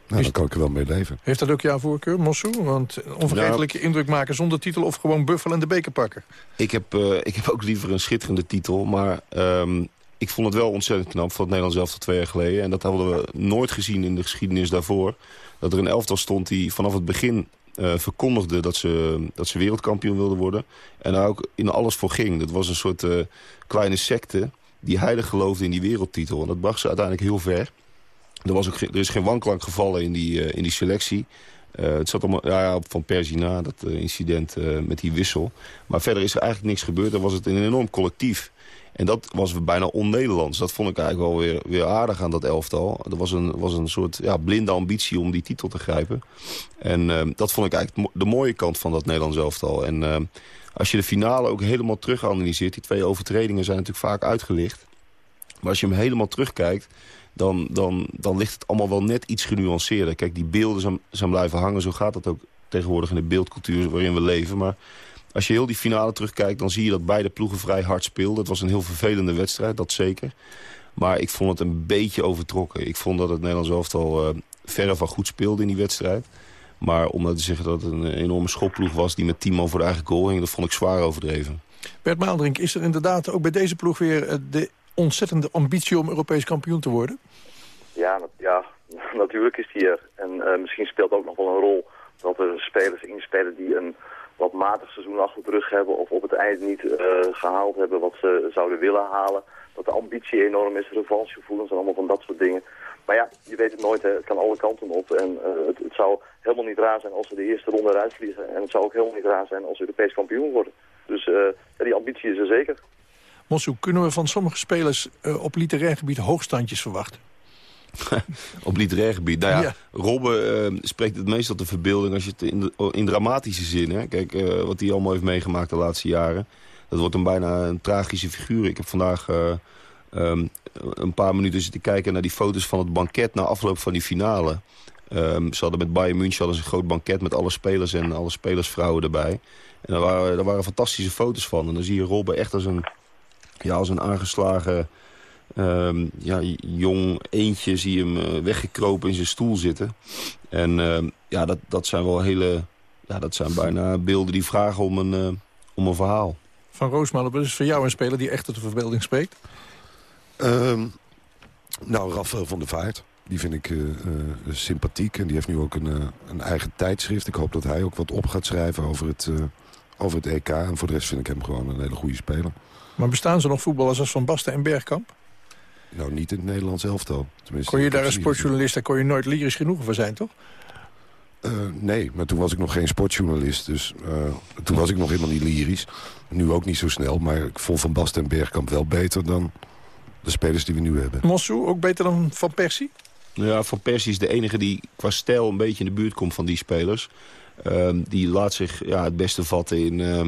nou, dan kan ik er wel mee leven. Heeft dat ook jouw voorkeur, Mossou? Want onvergetelijke nou, indruk maken zonder titel... of gewoon buffel en de beker pakken? Ik heb, uh, ik heb ook liever een schitterende titel. Maar um, ik vond het wel ontzettend knap van het Nederlands elftal twee jaar geleden. En dat hadden we nooit gezien in de geschiedenis daarvoor. Dat er een elftal stond die vanaf het begin uh, verkondigde dat ze, dat ze wereldkampioen wilden worden. En daar ook in alles voor ging. Dat was een soort uh, kleine secte die heilig geloofde in die wereldtitel. En dat bracht ze uiteindelijk heel ver. Er, was ook er is geen wanklank gevallen in die, uh, in die selectie. Uh, het zat allemaal ja, van Persie na, dat uh, incident met die wissel. Maar verder is er eigenlijk niks gebeurd. Dan was het een enorm collectief. En dat was bijna on-Nederlands. Dat vond ik eigenlijk wel weer, weer aardig aan dat elftal. Er was een, was een soort ja, blinde ambitie om die titel te grijpen. En dat vond ik eigenlijk de mooie kant van dat Nederlands elftal. En als je de finale ook helemaal terug analyseert... die twee overtredingen zijn natuurlijk vaak uitgelicht. Maar als je hem helemaal terugkijkt... Dan, dan, dan ligt het allemaal wel net iets genuanceerder. Kijk, die beelden zijn, blijven hangen. Zo gaat dat ook tegenwoordig in de beeldcultuur waarin we leven. Maar als je heel die finale terugkijkt, dan zie je dat beide ploegen vrij hard speelden. Het was een heel vervelende wedstrijd, dat zeker. Maar ik vond het een beetje overtrokken. Ik vond dat het Nederlands elftal uh, verre van goed speelde in die wedstrijd. Maar om nou te zeggen dat het een enorme schopploeg was... die met tien man voor de eigen goal ging, dat vond ik zwaar overdreven. Bert Maaldrink, is er inderdaad ook bij deze ploeg weer de ontzettende ambitie om Europees kampioen te worden? Ja, ja natuurlijk is die er. En uh, misschien speelt ook nog wel een rol dat er spelers inspelen die een wat matig seizoen achter de rug hebben... of op het eind niet uh, gehaald hebben wat ze zouden willen halen. Dat de ambitie enorm is, revanchegevoelens en allemaal van dat soort dingen. Maar ja, je weet het nooit, hè. het kan alle kanten op. En uh, het, het, zou helemaal niet raar zijn als ze de eerste ronde eruit vliegen. En het zou ook helemaal niet raar zijn als ze Europees kampioen worden. Dus uh, ja, die ambitie is er zeker. Mossou, kunnen we van sommige spelers op literair gebied hoogstandjes verwachten? op literair gebied. Nou ja, ja. Robben uh, spreekt het meest tot de verbeelding als je het in, de, in dramatische zin... Hè? Kijk, uh, wat hij allemaal heeft meegemaakt de laatste jaren. Dat wordt een bijna een tragische figuur. Ik heb vandaag uh, um, een paar minuten zitten kijken naar die foto's van het banket... na afloop van die finale. Um, ze hadden met Bayern München hadden ze een groot banket met alle spelers en alle spelersvrouwen erbij. En daar waren, daar waren fantastische foto's van. En dan zie je Robben echt als een, ja, als een aangeslagen Um, ja, jong eentje zie je hem uh, weggekropen in zijn stoel zitten. En ja, dat, dat zijn wel hele ja, dat zijn bijna beelden die vragen om een, uh, om een verhaal. Van Roosmalen, wat is voor jou een speler die echt tot de verbeelding spreekt? Uh, nou, Rafael van der Vaart. Die vind ik uh, uh, sympathiek. En die heeft nu ook een, een, eigen tijdschrift. Ik hoop dat hij ook wat op gaat schrijven over het, over het EK. En voor de rest vind ik hem gewoon een hele goede speler. Maar bestaan ze nog voetballers als Van Basten en Bergkamp? Nou, niet in het Nederlands elftal. Tenminste, kon je daar als sportjournalist, daar kon je nooit lyrisch genoeg voor zijn, toch? Uh, nee, maar toen was ik nog geen sportjournalist. Dus uh, toen was ik nog helemaal niet lyrisch. Nu ook niet zo snel. Maar ik vond Van Basten en Bergkamp wel beter dan de spelers die we nu hebben. Mossou ook beter dan Van Persie? Ja, Van Persie is de enige die qua stijl een beetje in de buurt komt van die spelers. Uh, die laat zich ja, het beste vatten in, uh,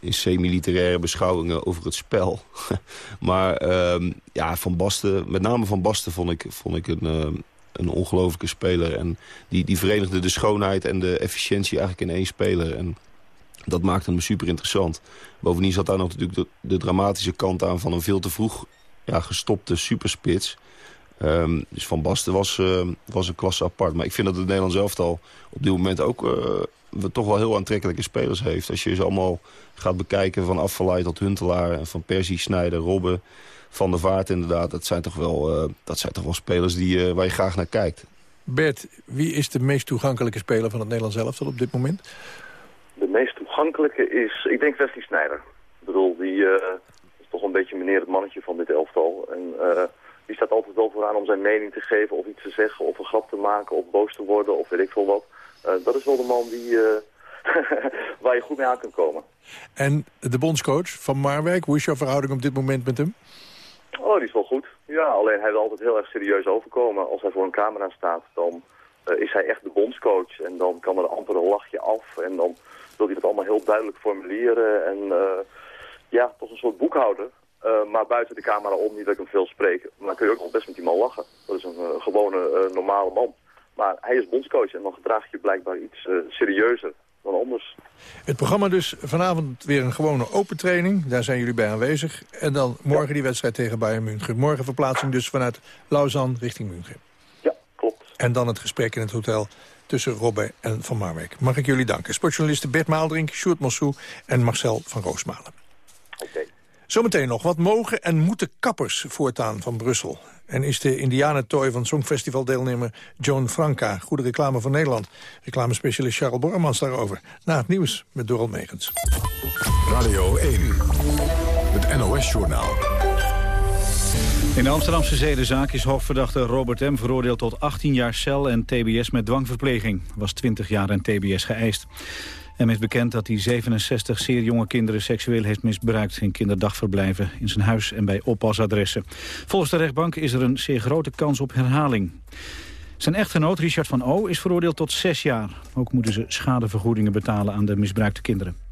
in semi-literaire beschouwingen over het spel. maar ehm, ja, Van Basten, met name Van Basten vond ik, vond ik een een ongelofelijke speler. En die, die verenigde de schoonheid en de efficiëntie eigenlijk in één speler. En dat maakte hem super interessant. Bovendien zat daar nog natuurlijk de, de dramatische kant aan van een veel te vroeg ja, gestopte superspits. Um, dus Van Basten was, uh, was een klasse apart. Maar ik vind dat het Nederlands elftal op dit moment ook uh, toch wel heel aantrekkelijke spelers heeft. Als je ze allemaal gaat bekijken van Afvalaai tot Huntelaar... en van Persie, Snijder, Robben... Van der Vaart inderdaad, dat zijn toch wel, uh, dat zijn toch wel spelers die, uh, waar je graag naar kijkt. Bert, wie is de meest toegankelijke speler van het Nederlands elftal op dit moment? De meest toegankelijke is, ik denk Wesley Sneijder. Ik bedoel, die uh, toch een beetje meneer het mannetje van dit elftal. En die staat altijd wel vooraan om zijn mening te geven of iets te zeggen of een grap te maken of boos te worden of weet ik veel wat. dat is wel de man die, waar je goed mee aan kan komen. En de bondscoach van Marwijk, hoe is jouw verhouding op dit moment met hem? Oh, die is wel goed. Ja, alleen hij wil altijd heel erg serieus overkomen. Als hij voor een camera staat, dan uh, is hij echt de bondscoach. En dan kan er amper een lachje af. En dan wil hij dat allemaal heel duidelijk formuleren. En uh, ja, toch een soort boekhouder. Uh, maar buiten de camera om, niet dat ik hem veel spreek. Maar dan kun je ook nog best met die man lachen. Dat is een gewone, normale man. Maar hij is bondscoach en dan gedraag je blijkbaar iets serieuzer dan anders. Het programma dus vanavond weer een gewone open training. Daar zijn jullie bij aanwezig. En dan morgen die wedstrijd tegen Bayern München. Morgen verplaatsing dus vanuit Lausanne richting München. Ja, klopt. En dan het gesprek in het hotel tussen Robbe en Van Marwijk. Mag ik jullie danken. Sportjournalisten Bert Maaldrink, Sjoerd Mossou en Marcel van Roosmalen. Oké. Zometeen nog. Wat mogen en moeten kappers voortaan van Brussel? En is de indianentooi van Songfestival-deelnemer Joan Franca. Goede reclame voor Nederland. Reclamespecialist Charles Borremans daarover. Na het nieuws met Doral Megens. Radio 1, het NOS-journaal. In de Amsterdamse zedenzaak is hoofdverdachte Robert M. veroordeeld tot 18 jaar cel en tbs met dwangverpleging. Was 20 jaar en tbs geëist. Hem is bekend dat hij 67 zeer jonge kinderen seksueel heeft misbruikt... in kinderdagverblijven, in zijn huis en bij oppasadressen. Volgens de rechtbank is er een zeer grote kans op herhaling. Zijn echtgenoot Richard van O is veroordeeld tot zes jaar. Ook moeten ze schadevergoedingen betalen aan de misbruikte kinderen.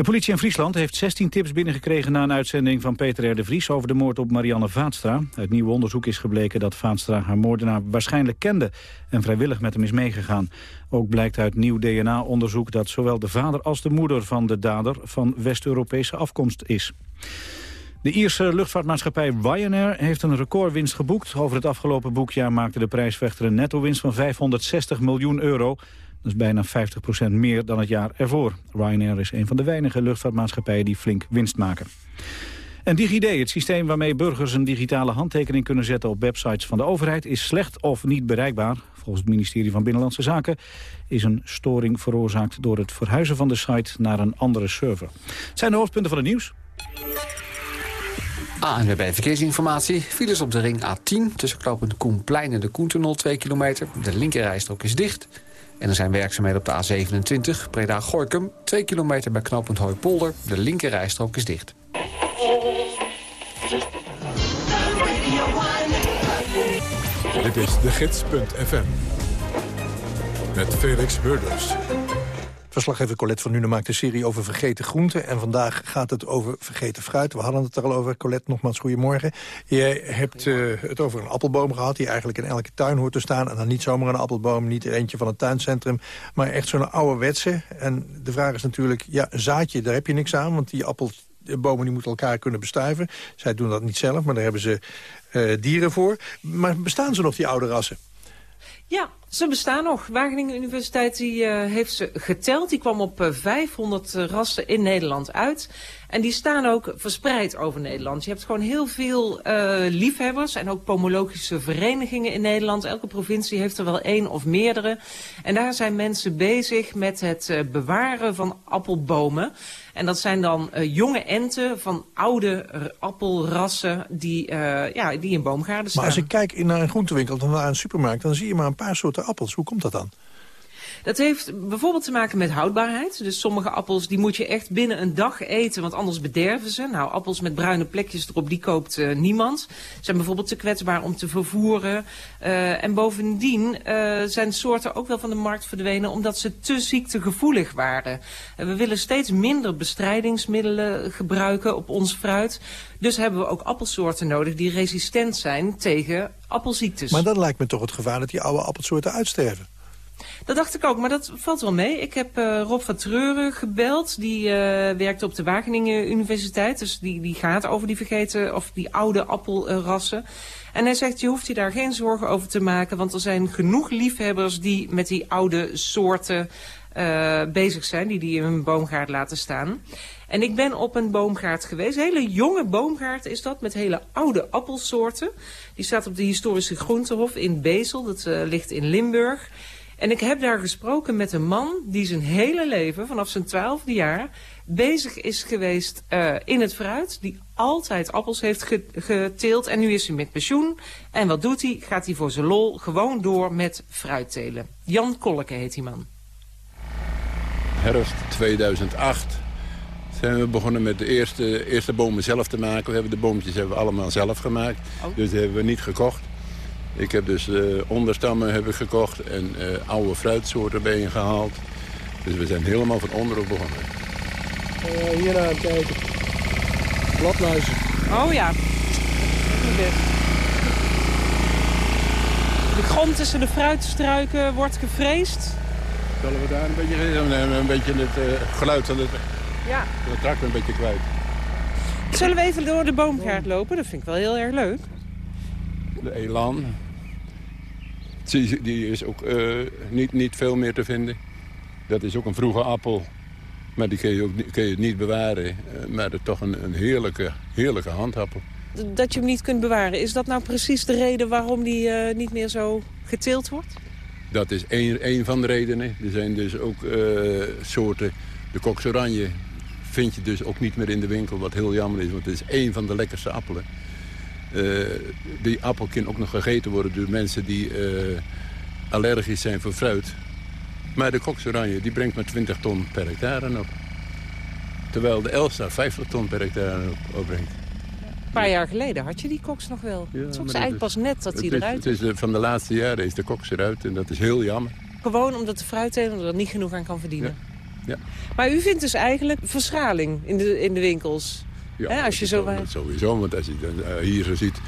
De politie in Friesland heeft 16 tips binnengekregen... na een uitzending van Peter R. de Vries over de moord op Marianne Vaatstra. Uit nieuw onderzoek is gebleken dat Vaatstra haar moordenaar waarschijnlijk kende... en vrijwillig met hem is meegegaan. Ook blijkt uit nieuw DNA-onderzoek dat zowel de vader als de moeder van de dader... van West-Europese afkomst is. De Ierse luchtvaartmaatschappij Ryanair heeft een recordwinst geboekt. Over het afgelopen boekjaar maakte de prijsvechter een netto-winst van 560 miljoen euro. Dat is bijna 50% meer dan het jaar ervoor. Ryanair is een van de weinige luchtvaartmaatschappijen die flink winst maken. En DigiD, het systeem waarmee burgers een digitale handtekening kunnen zetten op websites van de overheid, is slecht of niet bereikbaar. Volgens het ministerie van Binnenlandse Zaken is een storing veroorzaakt door het verhuizen van de site naar een andere server. Het zijn de hoofdpunten van het nieuws. ANWB Verkeersinformatie. Files op de ring A10 tussen knooppunt Koenplein en de Koentunnel 2 kilometer. De linkerrijstrook is dicht. En er zijn werkzaamheden op de A27, Breda-Gorkum. 2 kilometer bij knooppunt Hooipolder. De linkerrijstrook is dicht. Dit is de gids.fm. Met Felix Burders. Verslaggever Colette van Nuenen maakt een serie over vergeten groenten. En vandaag gaat het over vergeten fruit. We hadden het er al over. Colette, nogmaals goedemorgen. Jij hebt uh, het over een appelboom gehad... die eigenlijk in elke tuin hoort te staan. En dan niet zomaar een appelboom, niet eentje van het tuincentrum... maar echt zo'n ouderwetse. En de vraag is natuurlijk, ja, zaadje, daar heb je niks aan... want die appelbomen die moeten elkaar kunnen bestuiven. Zij doen dat niet zelf, maar daar hebben ze uh, dieren voor. Maar bestaan ze nog, die oude rassen? Ja, ze bestaan nog. Wageningen Universiteit die, uh, heeft ze geteld. Die kwam op uh, 500 rassen in Nederland uit. En die staan ook verspreid over Nederland. Je hebt gewoon heel veel uh, liefhebbers en ook pomologische verenigingen in Nederland. Elke provincie heeft er wel één of meerdere. En daar zijn mensen bezig met het uh, bewaren van appelbomen. En dat zijn dan uh, jonge enten van oude appelrassen die, ja, die in boomgaarden staan. Maar als ik kijk naar een groentewinkel of naar een supermarkt... dan zie je maar een paar soorten appels. Hoe komt dat dan? Dat heeft bijvoorbeeld te maken met houdbaarheid. Dus sommige appels die moet je echt binnen een dag eten, want anders bederven ze. Nou, appels met bruine plekjes erop, die koopt uh, niemand. Zijn bijvoorbeeld te kwetsbaar om te vervoeren. Uh, en bovendien uh, zijn soorten ook wel van de markt verdwenen omdat ze te ziektegevoelig waren. we willen steeds minder bestrijdingsmiddelen gebruiken op ons fruit. Dus hebben we ook appelsoorten nodig die resistent zijn tegen appelziektes. Maar dan lijkt me toch het gevaar dat die oude appelsoorten uitsterven. Dat dacht ik ook, maar dat valt wel mee. Ik heb uh, Rob van Treuren gebeld. Die uh, werkt op de Wageningen Universiteit. Dus die, die gaat over die vergeten of die oude appelrassen. En hij zegt, je hoeft je daar geen zorgen over te maken. Want er zijn genoeg liefhebbers die met die oude soorten uh, bezig zijn. Die die in hun boomgaard laten staan. En ik ben op een boomgaard geweest. Een hele jonge boomgaard is dat, met hele oude appelsoorten. Die staat op de historische groentehof in Bezel. Dat ligt in Limburg. En ik heb daar gesproken met een man die zijn hele leven, vanaf zijn twaalfde jaar, bezig is geweest uh, in het fruit. Die altijd appels heeft geteeld en nu is hij met pensioen. En wat doet hij? Gaat hij voor zijn lol gewoon door met fruit telen. Jan Kolleke heet die man. Herfst 2008 zijn we begonnen met de eerste, eerste bomen zelf te maken. We hebben de boompjes hebben we allemaal zelf gemaakt. Oh. Dus die hebben we niet gekocht. Ik heb dus uh, onderstammen heb ik gekocht en uh, oude fruitsoorten bij gehaald. Dus we zijn helemaal van onderop begonnen. Uh, hier naar kijken. Bladluizen. Oh ja. De grond tussen de fruitstruiken wordt gevreesd. Zullen we daar een beetje, een, een beetje het geluid van het ja. de tractor een beetje kwijt. Zullen we even door de boomgaard lopen? Dat vind ik wel heel erg leuk. De elan. Die is ook uh, niet, niet veel meer te vinden. Dat is ook een vroege appel. Maar die kun je, ook, kun je niet bewaren. Uh, maar het is toch een, een heerlijke, heerlijke handappel. Dat je hem niet kunt bewaren. Is dat nou precies de reden waarom die uh, niet meer zo geteeld wordt? Dat is één, één van de redenen. Er zijn dus ook soorten... De koksoranje vind je dus ook niet meer in de winkel. Wat heel jammer is, want het is één van de lekkerste appelen. Uh, die appel kan ook nog gegeten worden door mensen die uh, allergisch zijn voor fruit. Maar de koksoranje die brengt maar 20 ton per hectare op. Terwijl de Elsa 50 ton per hectare opbrengt. Een paar jaar geleden had je die koks nog wel. Ja, het is eigenlijk pas net dat hij eruit is. Het is van de laatste jaren is de koks eruit en dat is heel jammer. Gewoon omdat de fruitteler er niet genoeg aan kan verdienen. Ja. Maar u vindt dus eigenlijk verschraling in de, in de winkels? Ja, als je zo... Dat sowieso, want als je uh, hier zo ziet...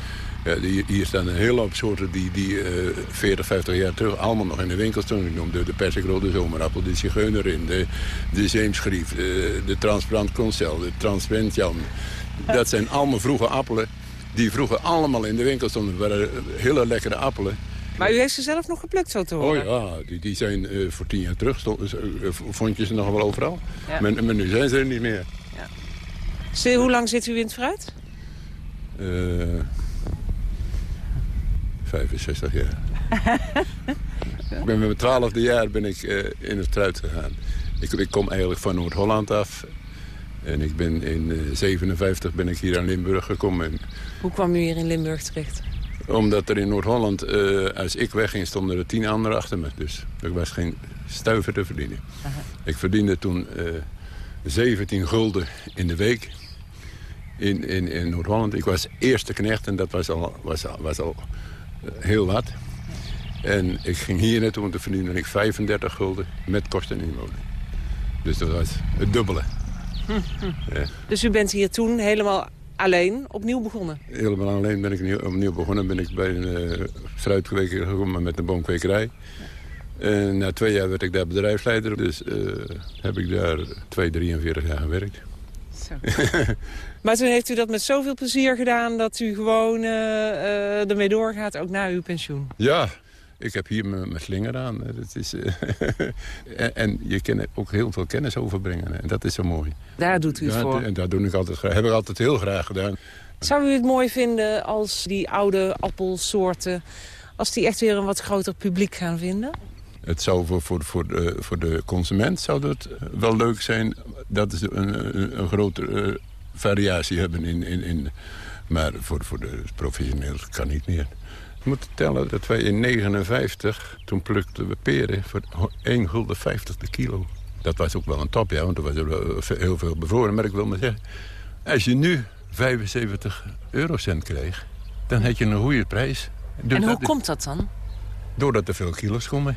Ja, die, hier staan een hele hoop soorten die, die uh, 40, 50 jaar terug allemaal nog in de winkels stonden. Ik noemde de persikrode zomerappel, de zigeunerin, de, de zeemschrief, de, de transparant konsel, de transparant jan. Dat zijn allemaal vroege appelen die vroeger allemaal in de winkel stonden. Dat waren hele lekkere appelen. Maar u heeft ze zelf nog geplukt, zo te horen? Oh ja, die, die zijn uh, voor tien jaar terug. Stond, uh, vond je ze nog wel overal. Ja. Maar, maar, nu zijn ze er niet meer. Hoe lang zit u in het fruit? Uh, 65 jaar. ik ben met mijn twaalfde jaar ben ik uh, in het fruit gegaan. Ik, ik kom eigenlijk van Noord-Holland af. En ik ben in 1957 ben ik hier aan Limburg gekomen. Hoe kwam u hier in Limburg terecht? Omdat er in Noord-Holland, uh, als ik wegging, stonden er tien anderen achter me. Dus er was geen stuiver te verdienen. Aha. Ik verdiende toen uh, 17 gulden in de week in, in, in Noord-Holland. Ik was eerste knecht en dat was al, was, was al uh, heel wat. En ik ging hier naartoe om te verdienen ik 35 gulden met kosten en inwoning. Dus dat was het dubbele. Hm, hm. Ja. Dus u bent hier toen helemaal alleen opnieuw begonnen? Helemaal alleen ben ik nieuw, opnieuw begonnen. Ben ik bij een uh, fruitkweker gekomen met een boomkwekerij. En na twee jaar werd ik daar bedrijfsleider. Dus uh, heb ik daar twee, 43 jaar gewerkt. Zo. maar toen heeft u dat met zoveel plezier gedaan... dat u gewoon uh, ermee doorgaat, ook na uw pensioen? Ja, Ik heb hier mijn slinger aan. Dat is, en, en, je kan ook heel veel kennis overbrengen. En dat is zo mooi. Daar doet u het daar, voor? En daar doe ik altijd, heb ik altijd heel graag gedaan. Zou u het mooi vinden als die oude appelsoorten... als die echt weer een wat groter publiek gaan vinden? Het zou voor, voor, voor, de, voor de consument zou het wel leuk zijn... dat ze een, een, een grotere variatie hebben. In, in, in, maar voor, voor de professioneel kan niet meer. Je moet tellen dat wij in 59, toen plukten we peren voor 1 gulden 50 de kilo. Dat was ook wel een top, ja, want er was er heel veel bevroren. Maar ik wil maar zeggen, als je nu 75 eurocent kreeg, dan had je een goede prijs. Dus en hoe komt dat dan? Doordat er veel kilo's komen.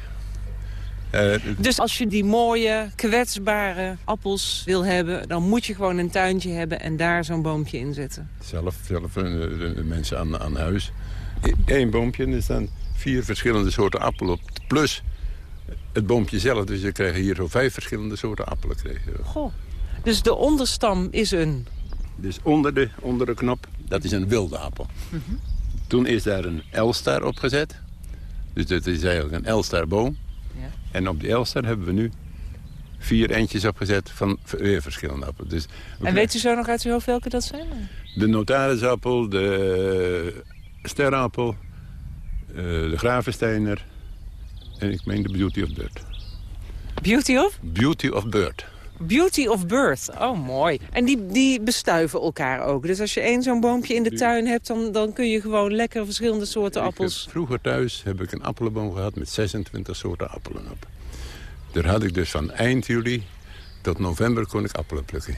Uh, dus als je die mooie, kwetsbare appels wil hebben... dan moet je gewoon een tuintje hebben en daar zo'n boompje in zetten. Zelf, zelf uh, mensen aan, aan huis. Eén boompje en er staan vier verschillende soorten appelen op. Plus het boompje zelf. Dus je krijgt hier zo vijf verschillende soorten appelen. Goh. Dus de onderstam is een... Dus onder de, onder de knop, dat is een wilde appel. Mm -hmm. Toen is daar een Elstar opgezet. Dus dat is eigenlijk een Elstarboom. En op die Elstar hebben we nu vier eindjes opgezet van weer verschillende appelen. Dus, en weet u zo nog uit uw hoofd welke dat zijn? De notarisappel, de sterappel, uh, de gravensteiner en ik meen de Beauty of Bird. Beauty of? Beauty of Bird. Beauty of Birth. Oh, mooi. En die, die bestuiven elkaar ook. Dus als je één zo'n boompje in de tuin hebt... Dan, dan kun je gewoon lekker verschillende soorten appels... Vroeger thuis heb ik een appelenboom gehad met 26 soorten appelen op. Daar had ik dus van eind juli tot november kon ik appelen plukken.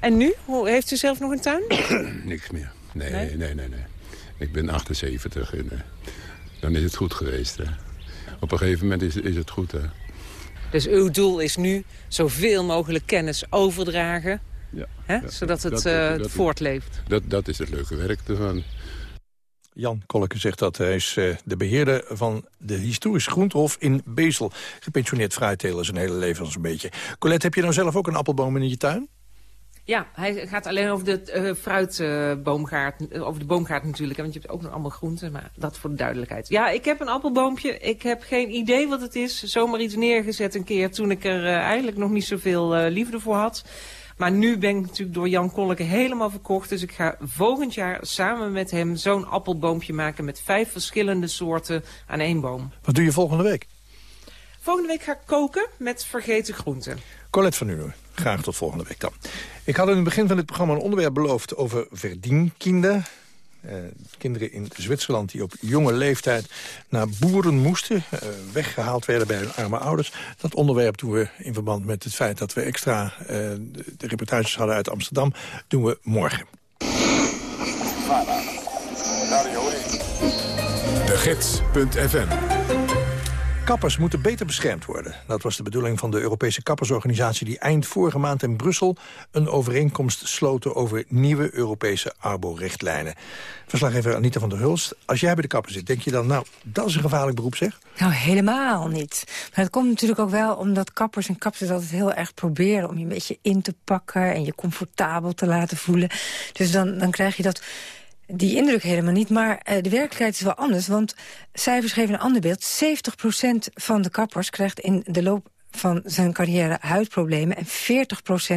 En nu? Heeft u zelf nog een tuin? Niks meer. Nee, nee, nee, nee. nee. Ik ben 78 en uh, dan is het goed geweest. Hè. Op een gegeven moment is, is het goed. Hè. Dus uw doel is nu zoveel mogelijk kennis overdragen... Ja, hè? ja zodat het dat, uh, dat, voortleeft. Dat, dat is het leuke werk ervan. Jan Kolke zegt dat hij is uh, de beheerder van de historische groentehof in Bezel. Gepensioneerd fruitteler zijn hele leven zo'n beetje. Colette, heb je nou zelf ook een appelboom in je tuin? Ja, hij gaat alleen over de uh, fruitboomgaard, uh, over de boomgaard natuurlijk. Want je hebt ook nog allemaal groenten, maar dat voor de duidelijkheid. Ja, ik heb een appelboompje. Ik heb geen idee wat het is. Zomaar iets neergezet een keer toen ik er uh, eigenlijk nog niet zoveel liefde voor had. Maar nu ben ik natuurlijk door Jan Kolleke helemaal verkocht. Dus ik ga volgend jaar samen met hem zo'n appelboompje maken... met vijf verschillende soorten aan één boom. Wat doe je volgende week? Volgende week ga ik koken met vergeten groenten. Colette van Uno, graag tot volgende week dan. Ik had in het begin van dit programma een onderwerp beloofd over verdienkinder. Uh, kinderen in Zwitserland die op jonge leeftijd naar boeren moesten... Uh, weggehaald werden bij hun arme ouders. Dat onderwerp doen we in verband met het feit dat we extra uh, de, de reportages hadden uit Amsterdam... doen we morgen. De Gids.fm Kappers moeten beter beschermd worden. Dat was de bedoeling van de Europese kappersorganisatie... die eind vorige maand in Brussel een overeenkomst sloten... over nieuwe Europese arborichtlijnen. Verslaggever Anita van der Hulst, als jij bij de kapper zit... denk je dan, nou, dat is een gevaarlijk beroep, zeg? Nou, helemaal niet. Maar het komt natuurlijk ook wel omdat kappers en kapsters altijd heel erg proberen... om je een beetje in te pakken en je comfortabel te laten voelen. Dus dan, dan krijg je dat die indruk helemaal niet. Maar uh, de werkelijkheid is wel anders. Want cijfers geven een ander beeld. 70% van de kappers krijgt in de loop van zijn carrière huidproblemen... en 40%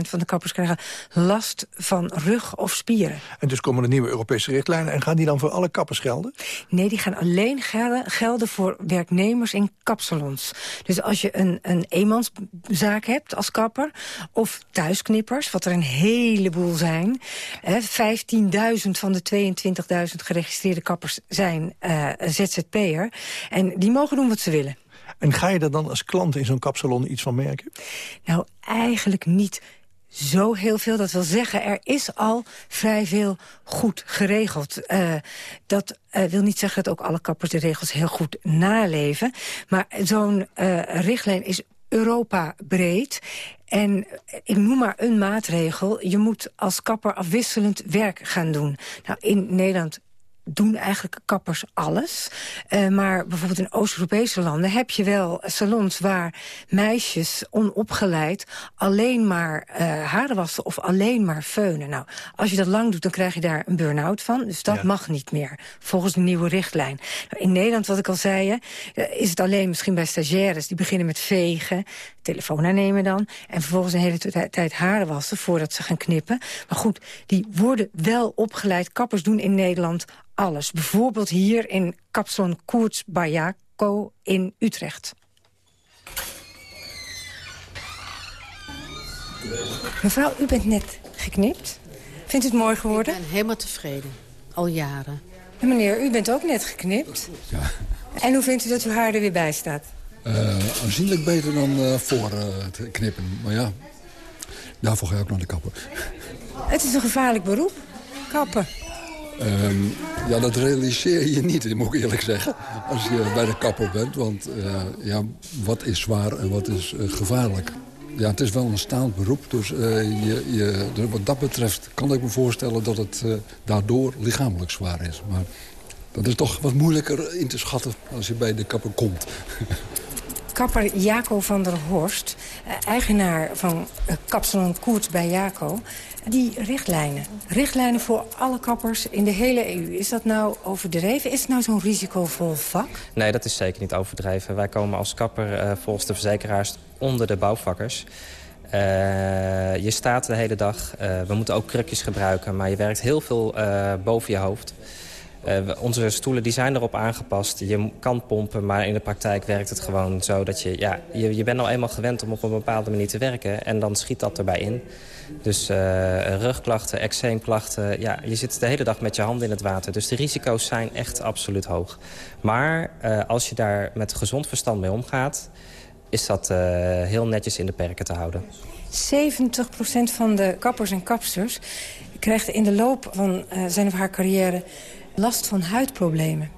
van de kappers krijgen last van rug of spieren. En dus komen er nieuwe Europese richtlijnen... en gaan die dan voor alle kappers gelden? Nee, die gaan alleen gelden, gelden voor werknemers in kapsalons. Dus als je een, een eenmanszaak hebt als kapper... of thuisknippers, wat er een heleboel zijn... 15.000 van de 22.000 geregistreerde kappers zijn uh, ZZP'er... en die mogen doen wat ze willen. En ga je er dan als klant in zo'n kapsalon iets van merken? Nou, eigenlijk niet zo heel veel. Dat wil zeggen, er is al vrij veel goed geregeld. Uh, dat uh, wil niet zeggen dat ook alle kappers de regels heel goed naleven. Maar zo'n uh, richtlijn is Europa breed. En ik noem maar een maatregel. Je moet als kapper afwisselend werk gaan doen. Nou, in Nederland doen eigenlijk kappers alles. Uh, maar bijvoorbeeld in Oost-Europese landen heb je wel salons... waar meisjes onopgeleid alleen maar uh, haren wassen of alleen maar feunen. Nou, als je dat lang doet, dan krijg je daar een burn-out van. Dus dat ja. mag niet meer, volgens de nieuwe richtlijn. Nou, in Nederland, wat ik al zei, uh, is het alleen misschien bij stagiaires... die beginnen met vegen, telefoon aannemen dan... en vervolgens een hele tijd haren wassen voordat ze gaan knippen. Maar goed, die worden wel opgeleid. Kappers doen in Nederland alles. Bijvoorbeeld hier in Kapsalon Koerts Bayako in Utrecht. Mevrouw, u bent net geknipt. Vindt u het mooi geworden? Ik ben helemaal tevreden. Al jaren. En meneer, u bent ook net geknipt. Ja. En hoe vindt u dat uw haar er weer bij staat? Uh, aanzienlijk beter dan uh, voor uh, het knippen. Maar ja, daarvoor ga je ook naar de kapper. Het is een gevaarlijk beroep, kappen. Um, ja, dat realiseer je niet, moet ik eerlijk zeggen. Als je bij de kapper bent. Want uh, ja, wat is zwaar en wat is uh, gevaarlijk? Ja, het is wel een staand beroep. Dus uh, je, je, wat dat betreft kan ik me voorstellen dat het daardoor lichamelijk zwaar is. Maar dat is toch wat moeilijker in te schatten als je bij de kapper komt. Kapper Jaco van der Horst, eigenaar van Kapsalon Koert bij Jaco... die richtlijnen, richtlijnen voor alle kappers in de hele EU... is dat nou overdreven? Is het nou zo'n risicovol vak? Nee, dat is zeker niet overdreven. Wij komen als kapper uh, volgens de verzekeraars onder de bouwvakkers... Je staat de hele dag. We moeten ook krukjes gebruiken, maar je werkt heel veel boven je hoofd. Uh, onze stoelen die zijn erop aangepast. Je kan pompen, maar in de praktijk werkt het gewoon zo dat je... Ja, je, je bent nou eenmaal gewend om op een bepaalde manier te werken. En dan schiet dat erbij in. Dus uh, rugklachten, eczeemklachten. Ja, je zit de hele dag met je handen in het water. Dus de risico's zijn echt absoluut hoog. Maar uh, als je daar met gezond verstand mee omgaat... is dat heel netjes in de perken te houden. 70% van de kappers en kapsters krijgt in de loop van zijn of haar carrière last van huidproblemen.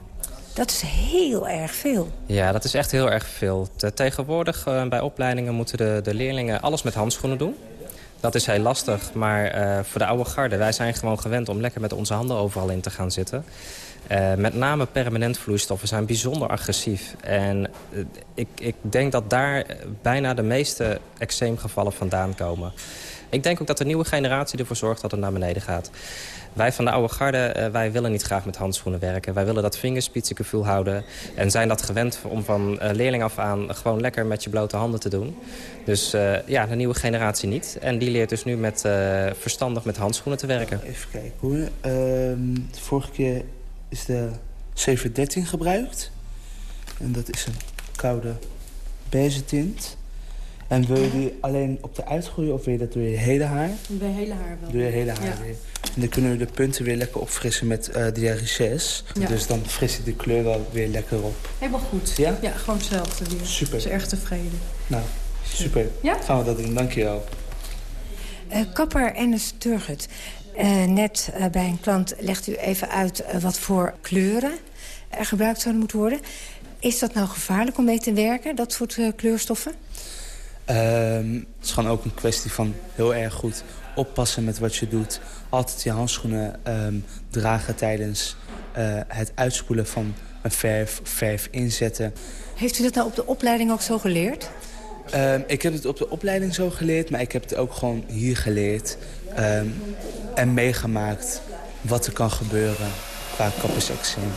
Dat is heel erg veel. Ja, dat is echt heel erg veel. Tegenwoordig uh, bij opleidingen moeten de, de leerlingen alles met handschoenen doen. Dat is heel lastig, maar uh, voor de oude garde... wij zijn gewoon gewend om lekker met onze handen overal in te gaan zitten. Uh, met name permanent vloeistoffen zijn bijzonder agressief. En ik, ik denk dat daar bijna de meeste eczeemgevallen vandaan komen. Ik denk ook dat de nieuwe generatie ervoor zorgt dat het naar beneden gaat. Wij van de oude garde, uh, wij willen niet graag met handschoenen werken. Wij willen dat vingerspitsengevoel houden. En zijn dat gewend om van uh, leerling af aan gewoon lekker met je blote handen te doen. Dus uh, ja, de nieuwe generatie niet. En die leert dus nu met, verstandig met handschoenen te werken. Even kijken hoor. Ehm, vorige keer is de 713 gebruikt. En dat is een koude beige tint. En wil je die alleen op de uitgroeien of wil je dat door je hele haar? Bij je hele haar wel. Door je hele haar ja. weer. En dan kunnen we de punten weer lekker opfrissen met uh, diarisches. Ja. Dus dan fris je de kleur wel weer lekker op. Helemaal goed. Ja? Ja, gewoon hetzelfde weer. Super. Ze erg tevreden. Nou, super. Ja? Gaan we dat doen. Dankjewel. Uh, kapper Ennis Turgut. Uh, net bij een klant legt u even uit wat voor kleuren er gebruikt zouden moeten worden. Is dat nou gevaarlijk om mee te werken, dat soort kleurstoffen? Um, het is gewoon ook een kwestie van heel erg goed oppassen met wat je doet. Altijd je handschoenen um, dragen tijdens uh, het uitspoelen van een verf, verf inzetten. Heeft u dat nou op de opleiding ook zo geleerd? Um, ik heb het op de opleiding zo geleerd, maar ik heb het ook gewoon hier geleerd. En meegemaakt wat er kan gebeuren qua kappersexeem.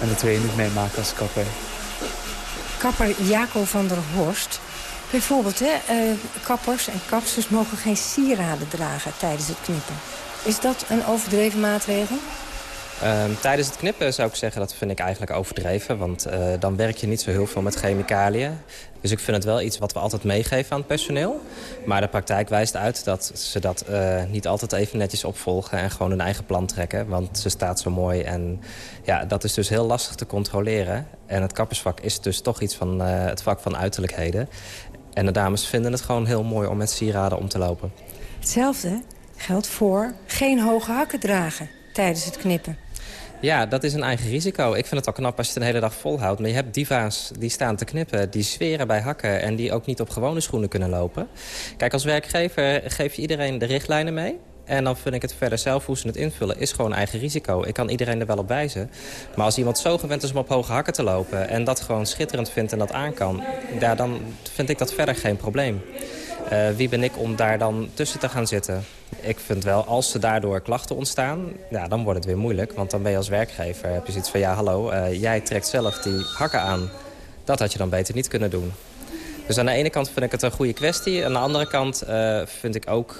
En dat wil je niet meemaken als kapper. Kapper Jaco van der Horst Bijvoorbeeld, hè, uh, kappers en kapsters mogen geen sieraden dragen tijdens het knippen. Is dat een overdreven maatregel? Um, tijdens het knippen zou ik zeggen, dat vind ik eigenlijk overdreven. Want uh, dan werk je niet zo heel veel met chemicaliën. Dus ik vind het wel iets wat we altijd meegeven aan het personeel. Maar de praktijk wijst uit dat ze dat uh, niet altijd even netjes opvolgen... en gewoon hun eigen plan trekken, want ze staat zo mooi. En ja, dat is dus heel lastig te controleren. En het kappersvak is dus toch iets van het vak van uiterlijkheden. En de dames vinden het gewoon heel mooi om met sieraden om te lopen. Hetzelfde geldt voor geen hoge hakken dragen tijdens het knippen. Ja, dat is een eigen risico. Ik vind het wel knap als je het een hele dag volhoudt. Maar je hebt diva's die staan te knippen, die zweren bij hakken... en die ook niet op gewone schoenen kunnen lopen. Kijk, als werkgever geef je iedereen de richtlijnen mee. En dan vind ik het verder zelf hoe ze het invullen is gewoon eigen risico. Ik kan iedereen er wel op wijzen. Maar als iemand zo gewend is om op hoge hakken te lopen... en dat gewoon schitterend vindt en dat aan kan... Ja, dan vind ik dat verder geen probleem. Uh, wie ben ik om daar dan tussen te gaan zitten? Ik vind wel, als er daardoor klachten ontstaan, ja, dan wordt het weer moeilijk. Want dan ben je als werkgever, heb je zoiets van... ja, hallo, uh, jij trekt zelf die hakken aan. Dat had je dan beter niet kunnen doen. Dus aan de ene kant vind ik het een goede kwestie. Aan de andere kant uh, vind ik ook...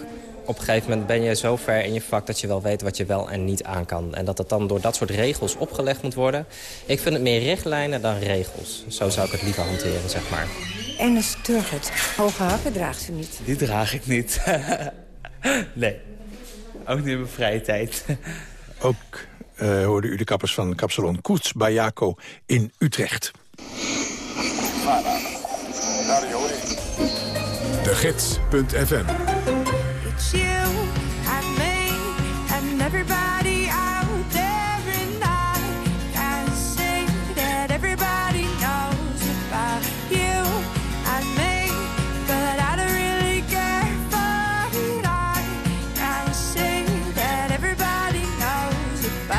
op een gegeven moment ben je zo ver in je vak... dat je wel weet wat je wel en niet aan kan. En dat het dan door dat soort regels opgelegd moet worden. Ik vind het meer richtlijnen dan regels. Zo zou ik het liever hanteren, zeg maar. En een Sturgert. Hoge hakken draagt u niet? Die draag ik niet. nee. Ook niet in mijn vrije tijd. Ook uh, hoorde u de kappers van kapsalon Koets bij Jaco in Utrecht. De Gids.fm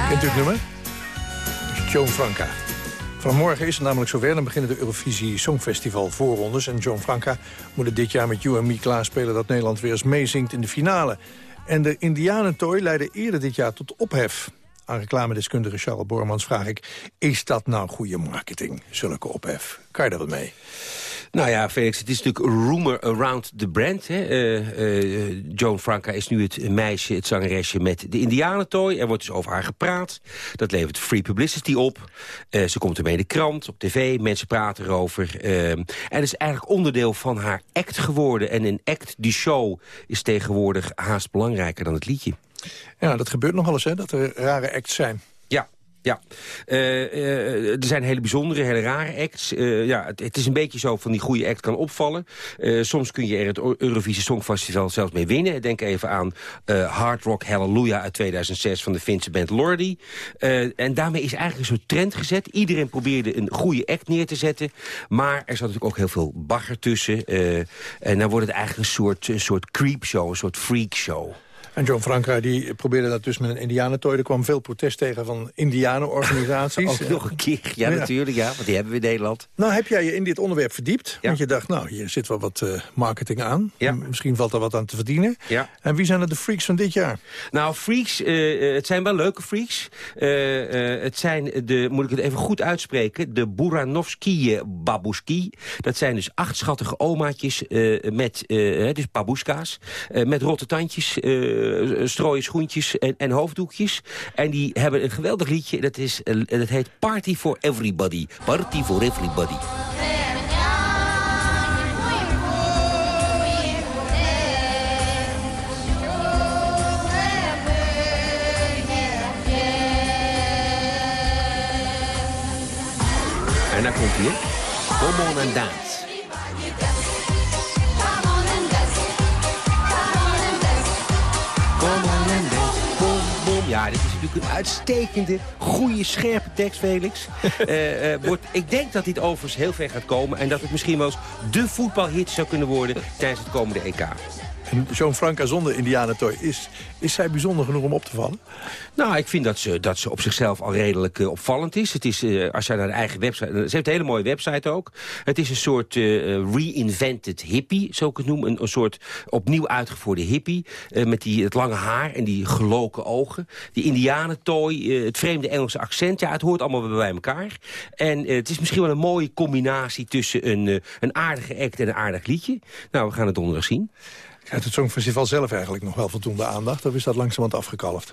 Kent u het nummer? Joan Franca. Vanmorgen is het namelijk zover. Dan beginnen de Eurovisie Songfestival voorrondes. En John Franca moet dit jaar met You and Me klaarspelen... dat Nederland weer eens meezingt in de finale. En de Indianentooi leidde eerder dit jaar tot ophef. Aan reclamedeskundige Charles Bormans vraag ik... is dat nou goede marketing, zulke ophef? Kan je daar wat mee? Nou ja, Felix, het is natuurlijk rumor around the brand. Hè. Uh, uh, Joan Franca is nu het meisje, het zangeresje met de indianentooi. Er wordt dus over haar gepraat. Dat levert free publicity op. Uh, ze komt ermee in de krant, op tv, mensen praten erover. en is eigenlijk onderdeel van haar act geworden. En een act, die show, is tegenwoordig haast belangrijker dan het liedje. Ja, dat gebeurt nogal eens, hè, dat er rare acts zijn. Ja, uh, uh, er zijn hele bijzondere, hele rare acts. Uh, ja, het, het, is een beetje zo van die goede act kan opvallen. soms kun je er het Eurovisie Songfestival zelfs mee winnen. Denk even aan Hard Rock Hallelujah uit 2006 van de Finse band Lordi. en daarmee is eigenlijk een soort trend gezet. Iedereen probeerde een goede act neer te zetten. Maar er zat natuurlijk ook heel veel bagger tussen. en dan wordt het eigenlijk een soort, een soort creepshow, een soort freakshow. En John Franca die probeerde dat dus met een indianentooi. Er kwam veel protest tegen van indianenorganisaties. Ook nog een keer, ja, natuurlijk, ja, want die hebben we in Nederland. Nou, heb jij je in dit onderwerp verdiept? Ja. Want je dacht, nou, hier zit wel wat uh, marketing aan. Ja. Misschien valt er wat aan te verdienen. Ja. En wie zijn er de freaks van dit jaar? Nou, freaks, uh, het zijn wel leuke freaks. Uh, het zijn de, moet ik het even goed uitspreken, de Buranovski babushki. Dat zijn dus acht schattige omaatjes met, dus babushka's, met rotte tandjes uh, strooien schoentjes en, en, hoofddoekjes. En die hebben een geweldig liedje. Dat, is, uh, dat heet Party for Everybody. Party for Everybody. En daar komt hij, Come on and dance. Ja, dit is natuurlijk een uitstekende, goede, scherpe tekst, Felix. uh, uh, wordt, ik denk dat dit overigens heel ver gaat komen... en dat het misschien wel eens de voetbalhit zou kunnen worden tijdens het komende EK. En zo'n Franka zonder indianentooi, is, is zij bijzonder genoeg om op te vallen? Nou, ik vind dat ze, dat ze op zichzelf al redelijk uh, opvallend is. Het is, uh, als je naar de eigen website... Ze heeft een hele mooie website ook. Het is een soort uh, reinvented hippie, zo ik het noem. Een, een soort opnieuw uitgevoerde hippie. met die, het lange haar en die geloken ogen. Die indianentooi, het vreemde Engelse accent. Ja, het hoort allemaal bij elkaar. En het is misschien wel een mooie combinatie tussen een, een aardige act en een aardig liedje. Nou, we gaan het donderdag zien. Het Songfestival zelf eigenlijk nog wel voldoende aandacht? Of is dat langzamerhand afgekalfd?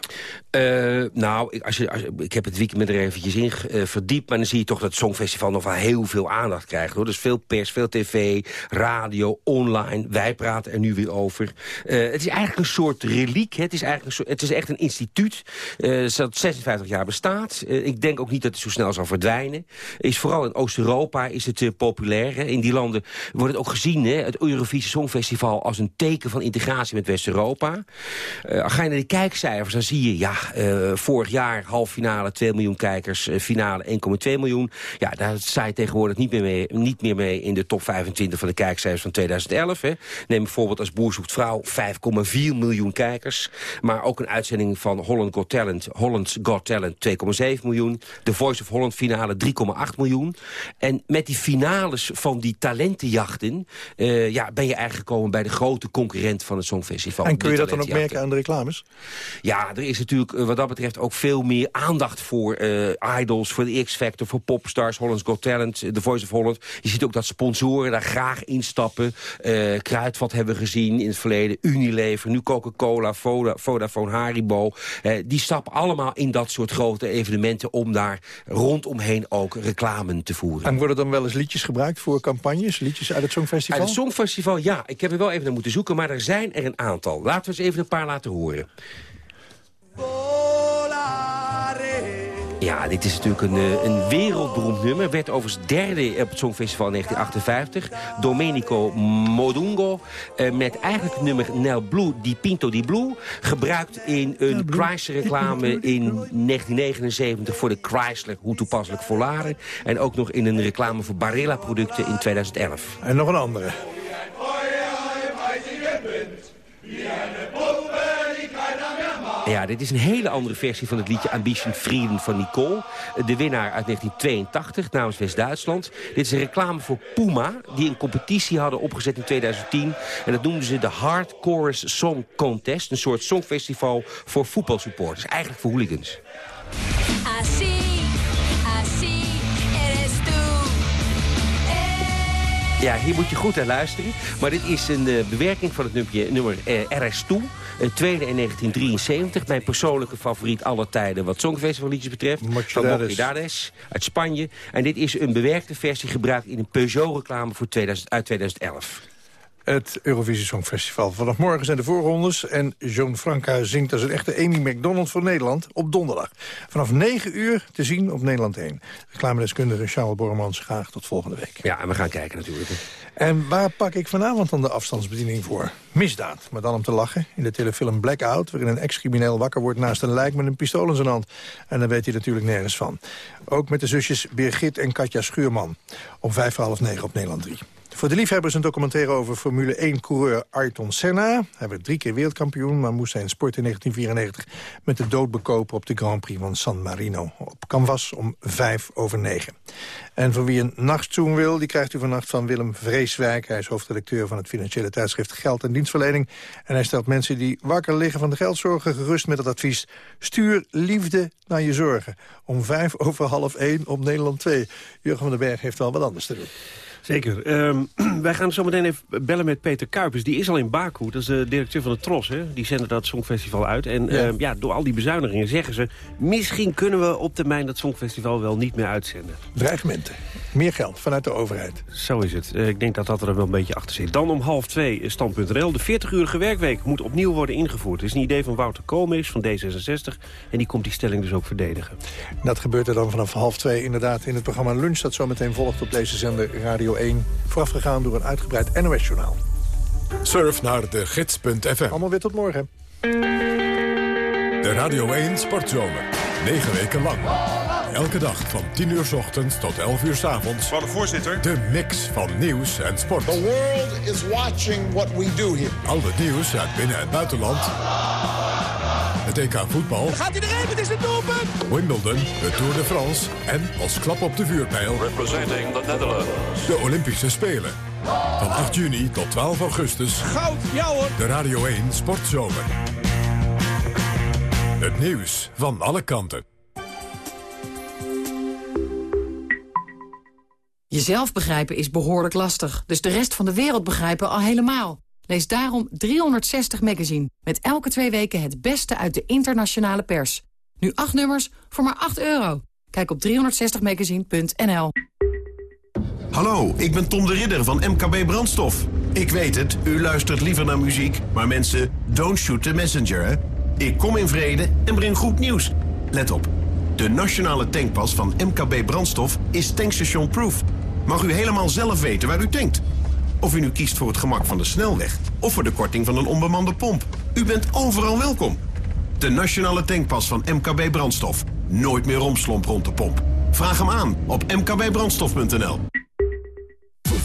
Uh, nou, als je, als, ik heb het weekend er eventjes in uh, verdiept... maar dan zie je toch dat het Songfestival nog wel heel veel aandacht krijgt. Hoor. Dus veel pers, veel tv, radio, online. Wij praten er nu weer over. Uh, het is eigenlijk een soort reliek. Hè. Het, is eigenlijk een het is echt een instituut dat 56 jaar bestaat. ik denk ook niet dat het zo snel zal verdwijnen. Is vooral in Oost-Europa is het populair. Hè. In die landen wordt het ook gezien, hè, het Eurovisie Songfestival... als een teken van integratie met West-Europa. Uh, ga je naar de kijkcijfers, dan zie je... ja, uh, vorig jaar halve finale 2 miljoen kijkers, uh, finale 1,2 miljoen. Ja, daar sta je tegenwoordig niet meer, mee, niet meer mee in de top 25 van de kijkcijfers van 2011. Hè. Neem bijvoorbeeld als Boer zoekt vrouw 5,4 miljoen kijkers. Maar ook een uitzending van Holland Got Talent, Holland's Got Talent 2,7 miljoen. De Voice of Holland finale 3,8 miljoen. En met die finales van die talentenjachten... Ja, ben je eigenlijk gekomen bij de grote concurrent van het Songfestival. En kun je dat dan ook merken aan de reclames? Ja, er is natuurlijk uh, wat dat betreft ook veel meer aandacht voor uh, idols... voor de X-Factor, voor popstars, Holland's Got Talent, The Voice of Holland. Je ziet ook dat sponsoren daar graag instappen. Kruidvat hebben we gezien in het verleden, Unilever, nu Coca-Cola, Voda, Vodafone, Haribo. die stappen allemaal in dat soort grote evenementen... om daar rondomheen ook reclame te voeren. En worden dan wel eens liedjes gebruikt voor campagnes? Liedjes uit het Songfestival? Uit het Songfestival, ja. Ik heb er wel even naar moeten zoeken, maar er zijn er een aantal. Laten we eens even een paar laten horen. Ja, dit is natuurlijk een, een wereldberoemd nummer. Werd overigens derde op het Songfestival in 1958. Domenico Modungo. Eh, met eigenlijk het nummer Nel Blue, Di Pinto di Blue. Gebruikt in een Chrysler-reclame in 1979 voor de Chrysler. Hoe toepasselijk Volare. En ook nog in een reclame voor Barilla-producten in 2011. En nog een andere. Ja, dit is een hele andere versie van het liedje Ambition Freedom van Nicole. De winnaar uit 1982 namens West-Duitsland. Dit is een reclame voor Puma, die een competitie hadden opgezet in 2010. En dat noemden ze de Hard Chorus Song Contest. Een soort songfestival voor voetbalsupporters. Eigenlijk voor hooligans. Ja, hier moet je goed naar luisteren. Maar dit is een uh, bewerking van het nummer, nummer uh, RS2. Uh, tweede in 1973. Mijn persoonlijke favoriet aller tijden wat Songfestivalliedjes betreft. Van Mochidades uit Spanje. En dit is een bewerkte versie gebruikt in een Peugeot-reclame uit 2011 het Eurovisie Songfestival. Vanaf morgen zijn de voorrondes en Joan Franka zingt als een echte Amy McDonald voor Nederland op donderdag. Vanaf 9 uur te zien op Nederland 1. Reclamedeskundige Charles Bormans graag tot volgende week. Ja, en we gaan kijken natuurlijk. En waar pak ik vanavond dan de afstandsbediening voor? Misdaad, maar dan om te lachen. In de telefilm Blackout, waarin een ex-crimineel wakker wordt naast een lijk met een pistool in zijn hand. En daar weet hij natuurlijk nergens van. Ook met de zusjes Birgit en Katja Schuurman. Om vijf voor half negen op Nederland 3. Voor de liefhebbers een documentaire over Formule 1-coureur Ayrton Senna. Hij werd drie keer wereldkampioen, maar moest zijn sport in 1994... met de dood bekopen op de Grand Prix van San Marino. Op canvas om vijf over negen. En voor wie een nachtzoom wil, die krijgt u vannacht van Willem Vreeswijk. Hij is hoofdredacteur van het financiële tijdschrift Geld en Dienstverlening. En hij stelt mensen die wakker liggen van de geldzorgen gerust met het advies... stuur liefde naar je zorgen. Om vijf over half één op Nederland 2. Jurgen van den Berg heeft wel wat anders te doen. Zeker. Um, wij gaan zo meteen even bellen met Peter Kuipers. Die is al in Baku. Dat is de directeur van de Tros. Hè? Die zenden dat Songfestival uit. En ja. Um, ja, door al die bezuinigingen zeggen ze... misschien kunnen we op termijn dat Songfestival wel niet meer uitzenden. Dreigementen. Meer geld vanuit de overheid. Zo is het. Uh, ik denk dat dat er wel een beetje achter zit. Dan om half twee stand.nl. De 40-urige werkweek moet opnieuw worden ingevoerd. Het is een idee van Wouter Koolmees van D66. En die komt die stelling dus ook verdedigen. Dat gebeurt er dan vanaf half twee inderdaad in het programma Lunch... dat zo meteen volgt op deze zender Radio 1. Voorafgegaan door een uitgebreid NOS-journaal. Surf naar de gids.fm. Allemaal weer tot morgen. De Radio 1 Sportzomer. Negen weken lang. Elke dag van 10 uur s ochtends tot 11 uur s avonds. Van de voorzitter. De mix van nieuws en sport. The world is watching what we do here. Al het nieuws uit binnen- en buitenland. Het EK voetbal. Gaat hij erin? Het is het doelpunt! Wimbledon, de Tour de France en als klap op de vuurpijl... Representing the Netherlands. De Olympische Spelen. Van 8 juni tot 12 augustus. Goud, ja hoor! De Radio 1 Sportzomer. Het nieuws van alle kanten. Jezelf begrijpen is behoorlijk lastig, dus de rest van de wereld begrijpen al helemaal. Lees daarom 360 Magazine, met elke twee weken het beste uit de internationale pers. Nu acht nummers voor maar 8 euro. Kijk op 360magazine.nl. Hallo, ik ben Tom de Ridder van MKB Brandstof. Ik weet het, u luistert liever naar muziek, maar mensen, don't shoot the messenger, hè? Ik kom in vrede en breng goed nieuws. Let op, de nationale tankpas van MKB Brandstof is tankstation-proof. Mag u helemaal zelf weten waar u tankt. Of u nu kiest voor het gemak van de snelweg of voor de korting van een onbemande pomp. U bent overal welkom. De nationale tankpas van MKB Brandstof. Nooit meer romslomp rond de pomp. Vraag hem aan op mkbbrandstof.nl.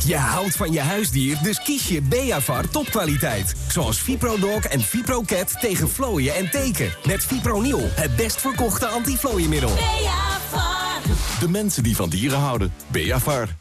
Je houdt van je huisdier, dus kies je Beavar topkwaliteit. Zoals ViproDog en ViproCat tegen vlooien en teken. Met Fipronil, het best verkochte antiflooienmiddel. Beavar. De mensen die van dieren houden. Beavar.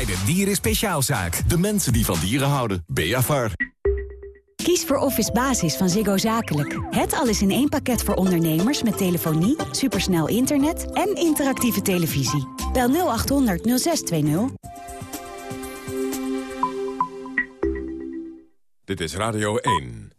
Bij de Dieren Speciaalzaak. De mensen die van dieren houden. Beavar. Kies voor Office Basis van Ziggo Zakelijk. Het alles in één pakket voor ondernemers met telefonie, supersnel internet en interactieve televisie. Bel 0800 0620. Dit is Radio 1.